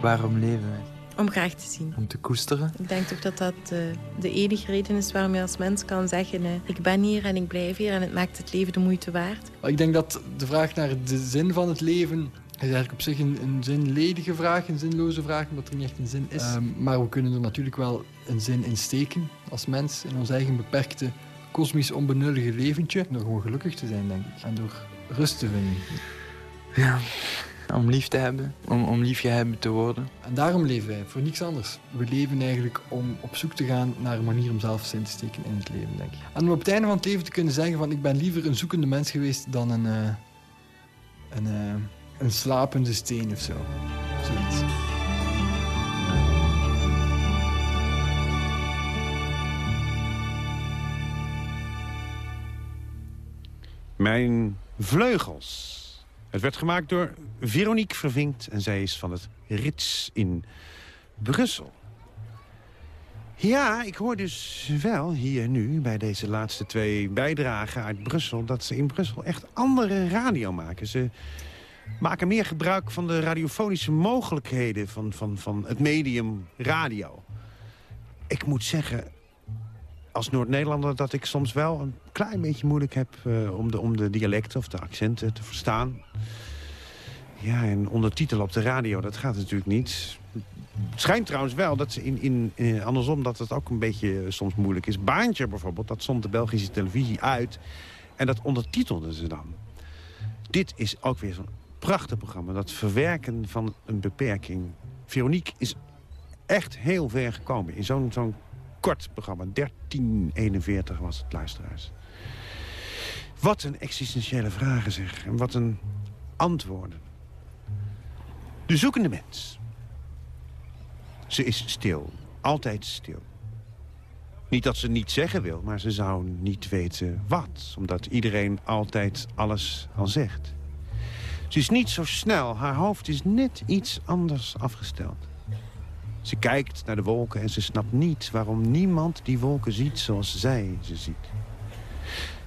Waarom leven wij? Om graag te zien. Om te koesteren? Ik denk toch dat dat uh, de enige reden is waarom je als mens kan zeggen... Uh, ik ben hier en ik blijf hier en het maakt het leven de moeite waard. Ik denk dat de vraag naar de zin van het leven... is eigenlijk op zich een, een zinledige vraag, een zinloze vraag... omdat er niet echt een zin is. Um, maar we kunnen er natuurlijk wel een zin in steken als mens... in ons eigen beperkte, kosmisch onbenullige leventje. Door gewoon gelukkig te zijn, denk ik. En door rust te vinden. Ja, om lief te hebben, om, om liefje hebben te worden. En daarom leven wij, voor niks anders. We leven eigenlijk om op zoek te gaan naar een manier om zelf zin te steken in het leven, denk ik. En om op het einde van het leven te kunnen zeggen van ik ben liever een zoekende mens geweest dan een, uh, een, uh, een slapende steen of zo. Zoiets. Mijn vleugels. Het werd gemaakt door Veronique Vervinkt en zij is van het Rits in Brussel. Ja, ik hoor dus wel hier nu bij deze laatste twee bijdragen uit Brussel... dat ze in Brussel echt andere radio maken. Ze maken meer gebruik van de radiofonische mogelijkheden van, van, van het medium radio. Ik moet zeggen, als Noord-Nederlander dat ik soms wel een klein beetje moeilijk heb... Uh, om, de, om de dialecten of de accenten te verstaan. Ja, en ondertitelen op de radio, dat gaat natuurlijk niet. Het schijnt trouwens wel dat ze in, in, eh, andersom dat het ook een beetje soms moeilijk is. Baantje bijvoorbeeld, dat zond de Belgische televisie uit. En dat ondertitelden ze dan. Dit is ook weer zo'n prachtig programma. Dat verwerken van een beperking. Veronique is echt heel ver gekomen in zo'n zo'n kort programma. 1341 was het, luisteraars. Wat een existentiële vragen zeg. En wat een antwoorden. De zoekende mens. Ze is stil. Altijd stil. Niet dat ze niet zeggen wil, maar ze zou niet weten wat. Omdat iedereen altijd alles al zegt. Ze is niet zo snel. Haar hoofd is net iets anders afgesteld. Ze kijkt naar de wolken en ze snapt niet waarom niemand die wolken ziet zoals zij ze ziet.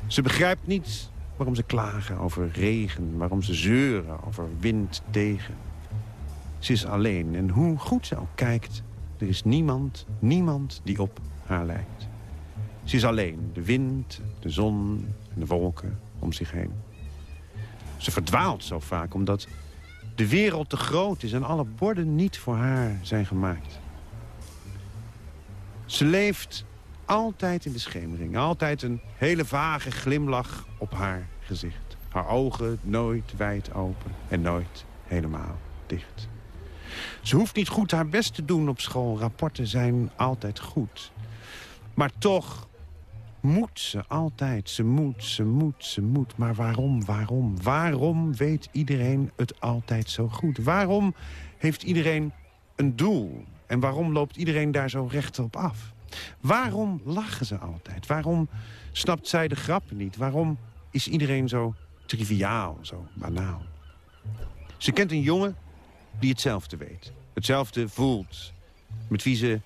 Ze begrijpt niet waarom ze klagen over regen, waarom ze zeuren over wind tegen. Ze is alleen en hoe goed ze ook kijkt, er is niemand, niemand die op haar lijkt. Ze is alleen, de wind, de zon en de wolken om zich heen. Ze verdwaalt zo vaak omdat de wereld te groot is en alle borden niet voor haar zijn gemaakt. Ze leeft altijd in de schemering. Altijd een hele vage glimlach op haar gezicht. Haar ogen nooit wijd open en nooit helemaal dicht. Ze hoeft niet goed haar best te doen op school. Rapporten zijn altijd goed. Maar toch moet ze altijd. Ze moet, ze moet, ze moet. Maar waarom, waarom? Waarom weet iedereen het altijd zo goed? Waarom heeft iedereen een doel? En waarom loopt iedereen daar zo recht op af? Waarom lachen ze altijd? Waarom snapt zij de grappen niet? Waarom is iedereen zo triviaal, zo banaal? Ze kent een jongen die hetzelfde weet. Hetzelfde voelt. Met wie ze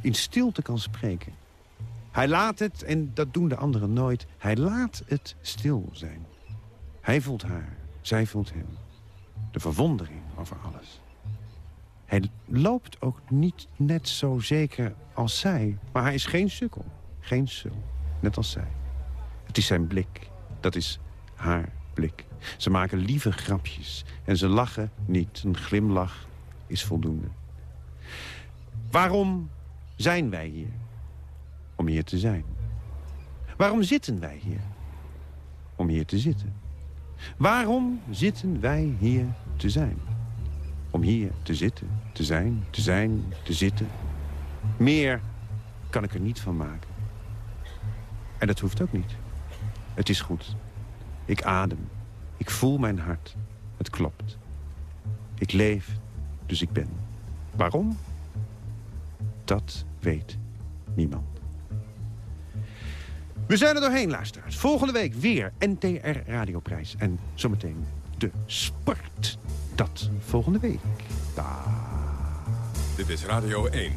in stilte kan spreken. Hij laat het, en dat doen de anderen nooit, hij laat het stil zijn. Hij voelt haar, zij voelt hem. De verwondering over alles. Hij loopt ook niet net zo zeker als zij. Maar hij is geen sukkel, geen sul, net als zij. Het is zijn blik, dat is haar Ze maken lieve grapjes en ze lachen niet. Een glimlach is voldoende. Waarom zijn wij hier? Om hier te zijn. Waarom zitten wij hier? Om hier te zitten. Waarom zitten wij hier te zijn? Om hier te zitten, te zijn, te zijn, te zitten. Meer kan ik er niet van maken. En dat hoeft ook niet. Het is goed. Ik adem. Ik voel mijn hart. Het klopt. Ik leef, dus ik ben. Waarom? Dat weet niemand. We zijn er doorheen, luisteraars. Volgende week weer NTR Radioprijs. En zometeen de sport. Dat volgende week. Dag. Dit is Radio 1.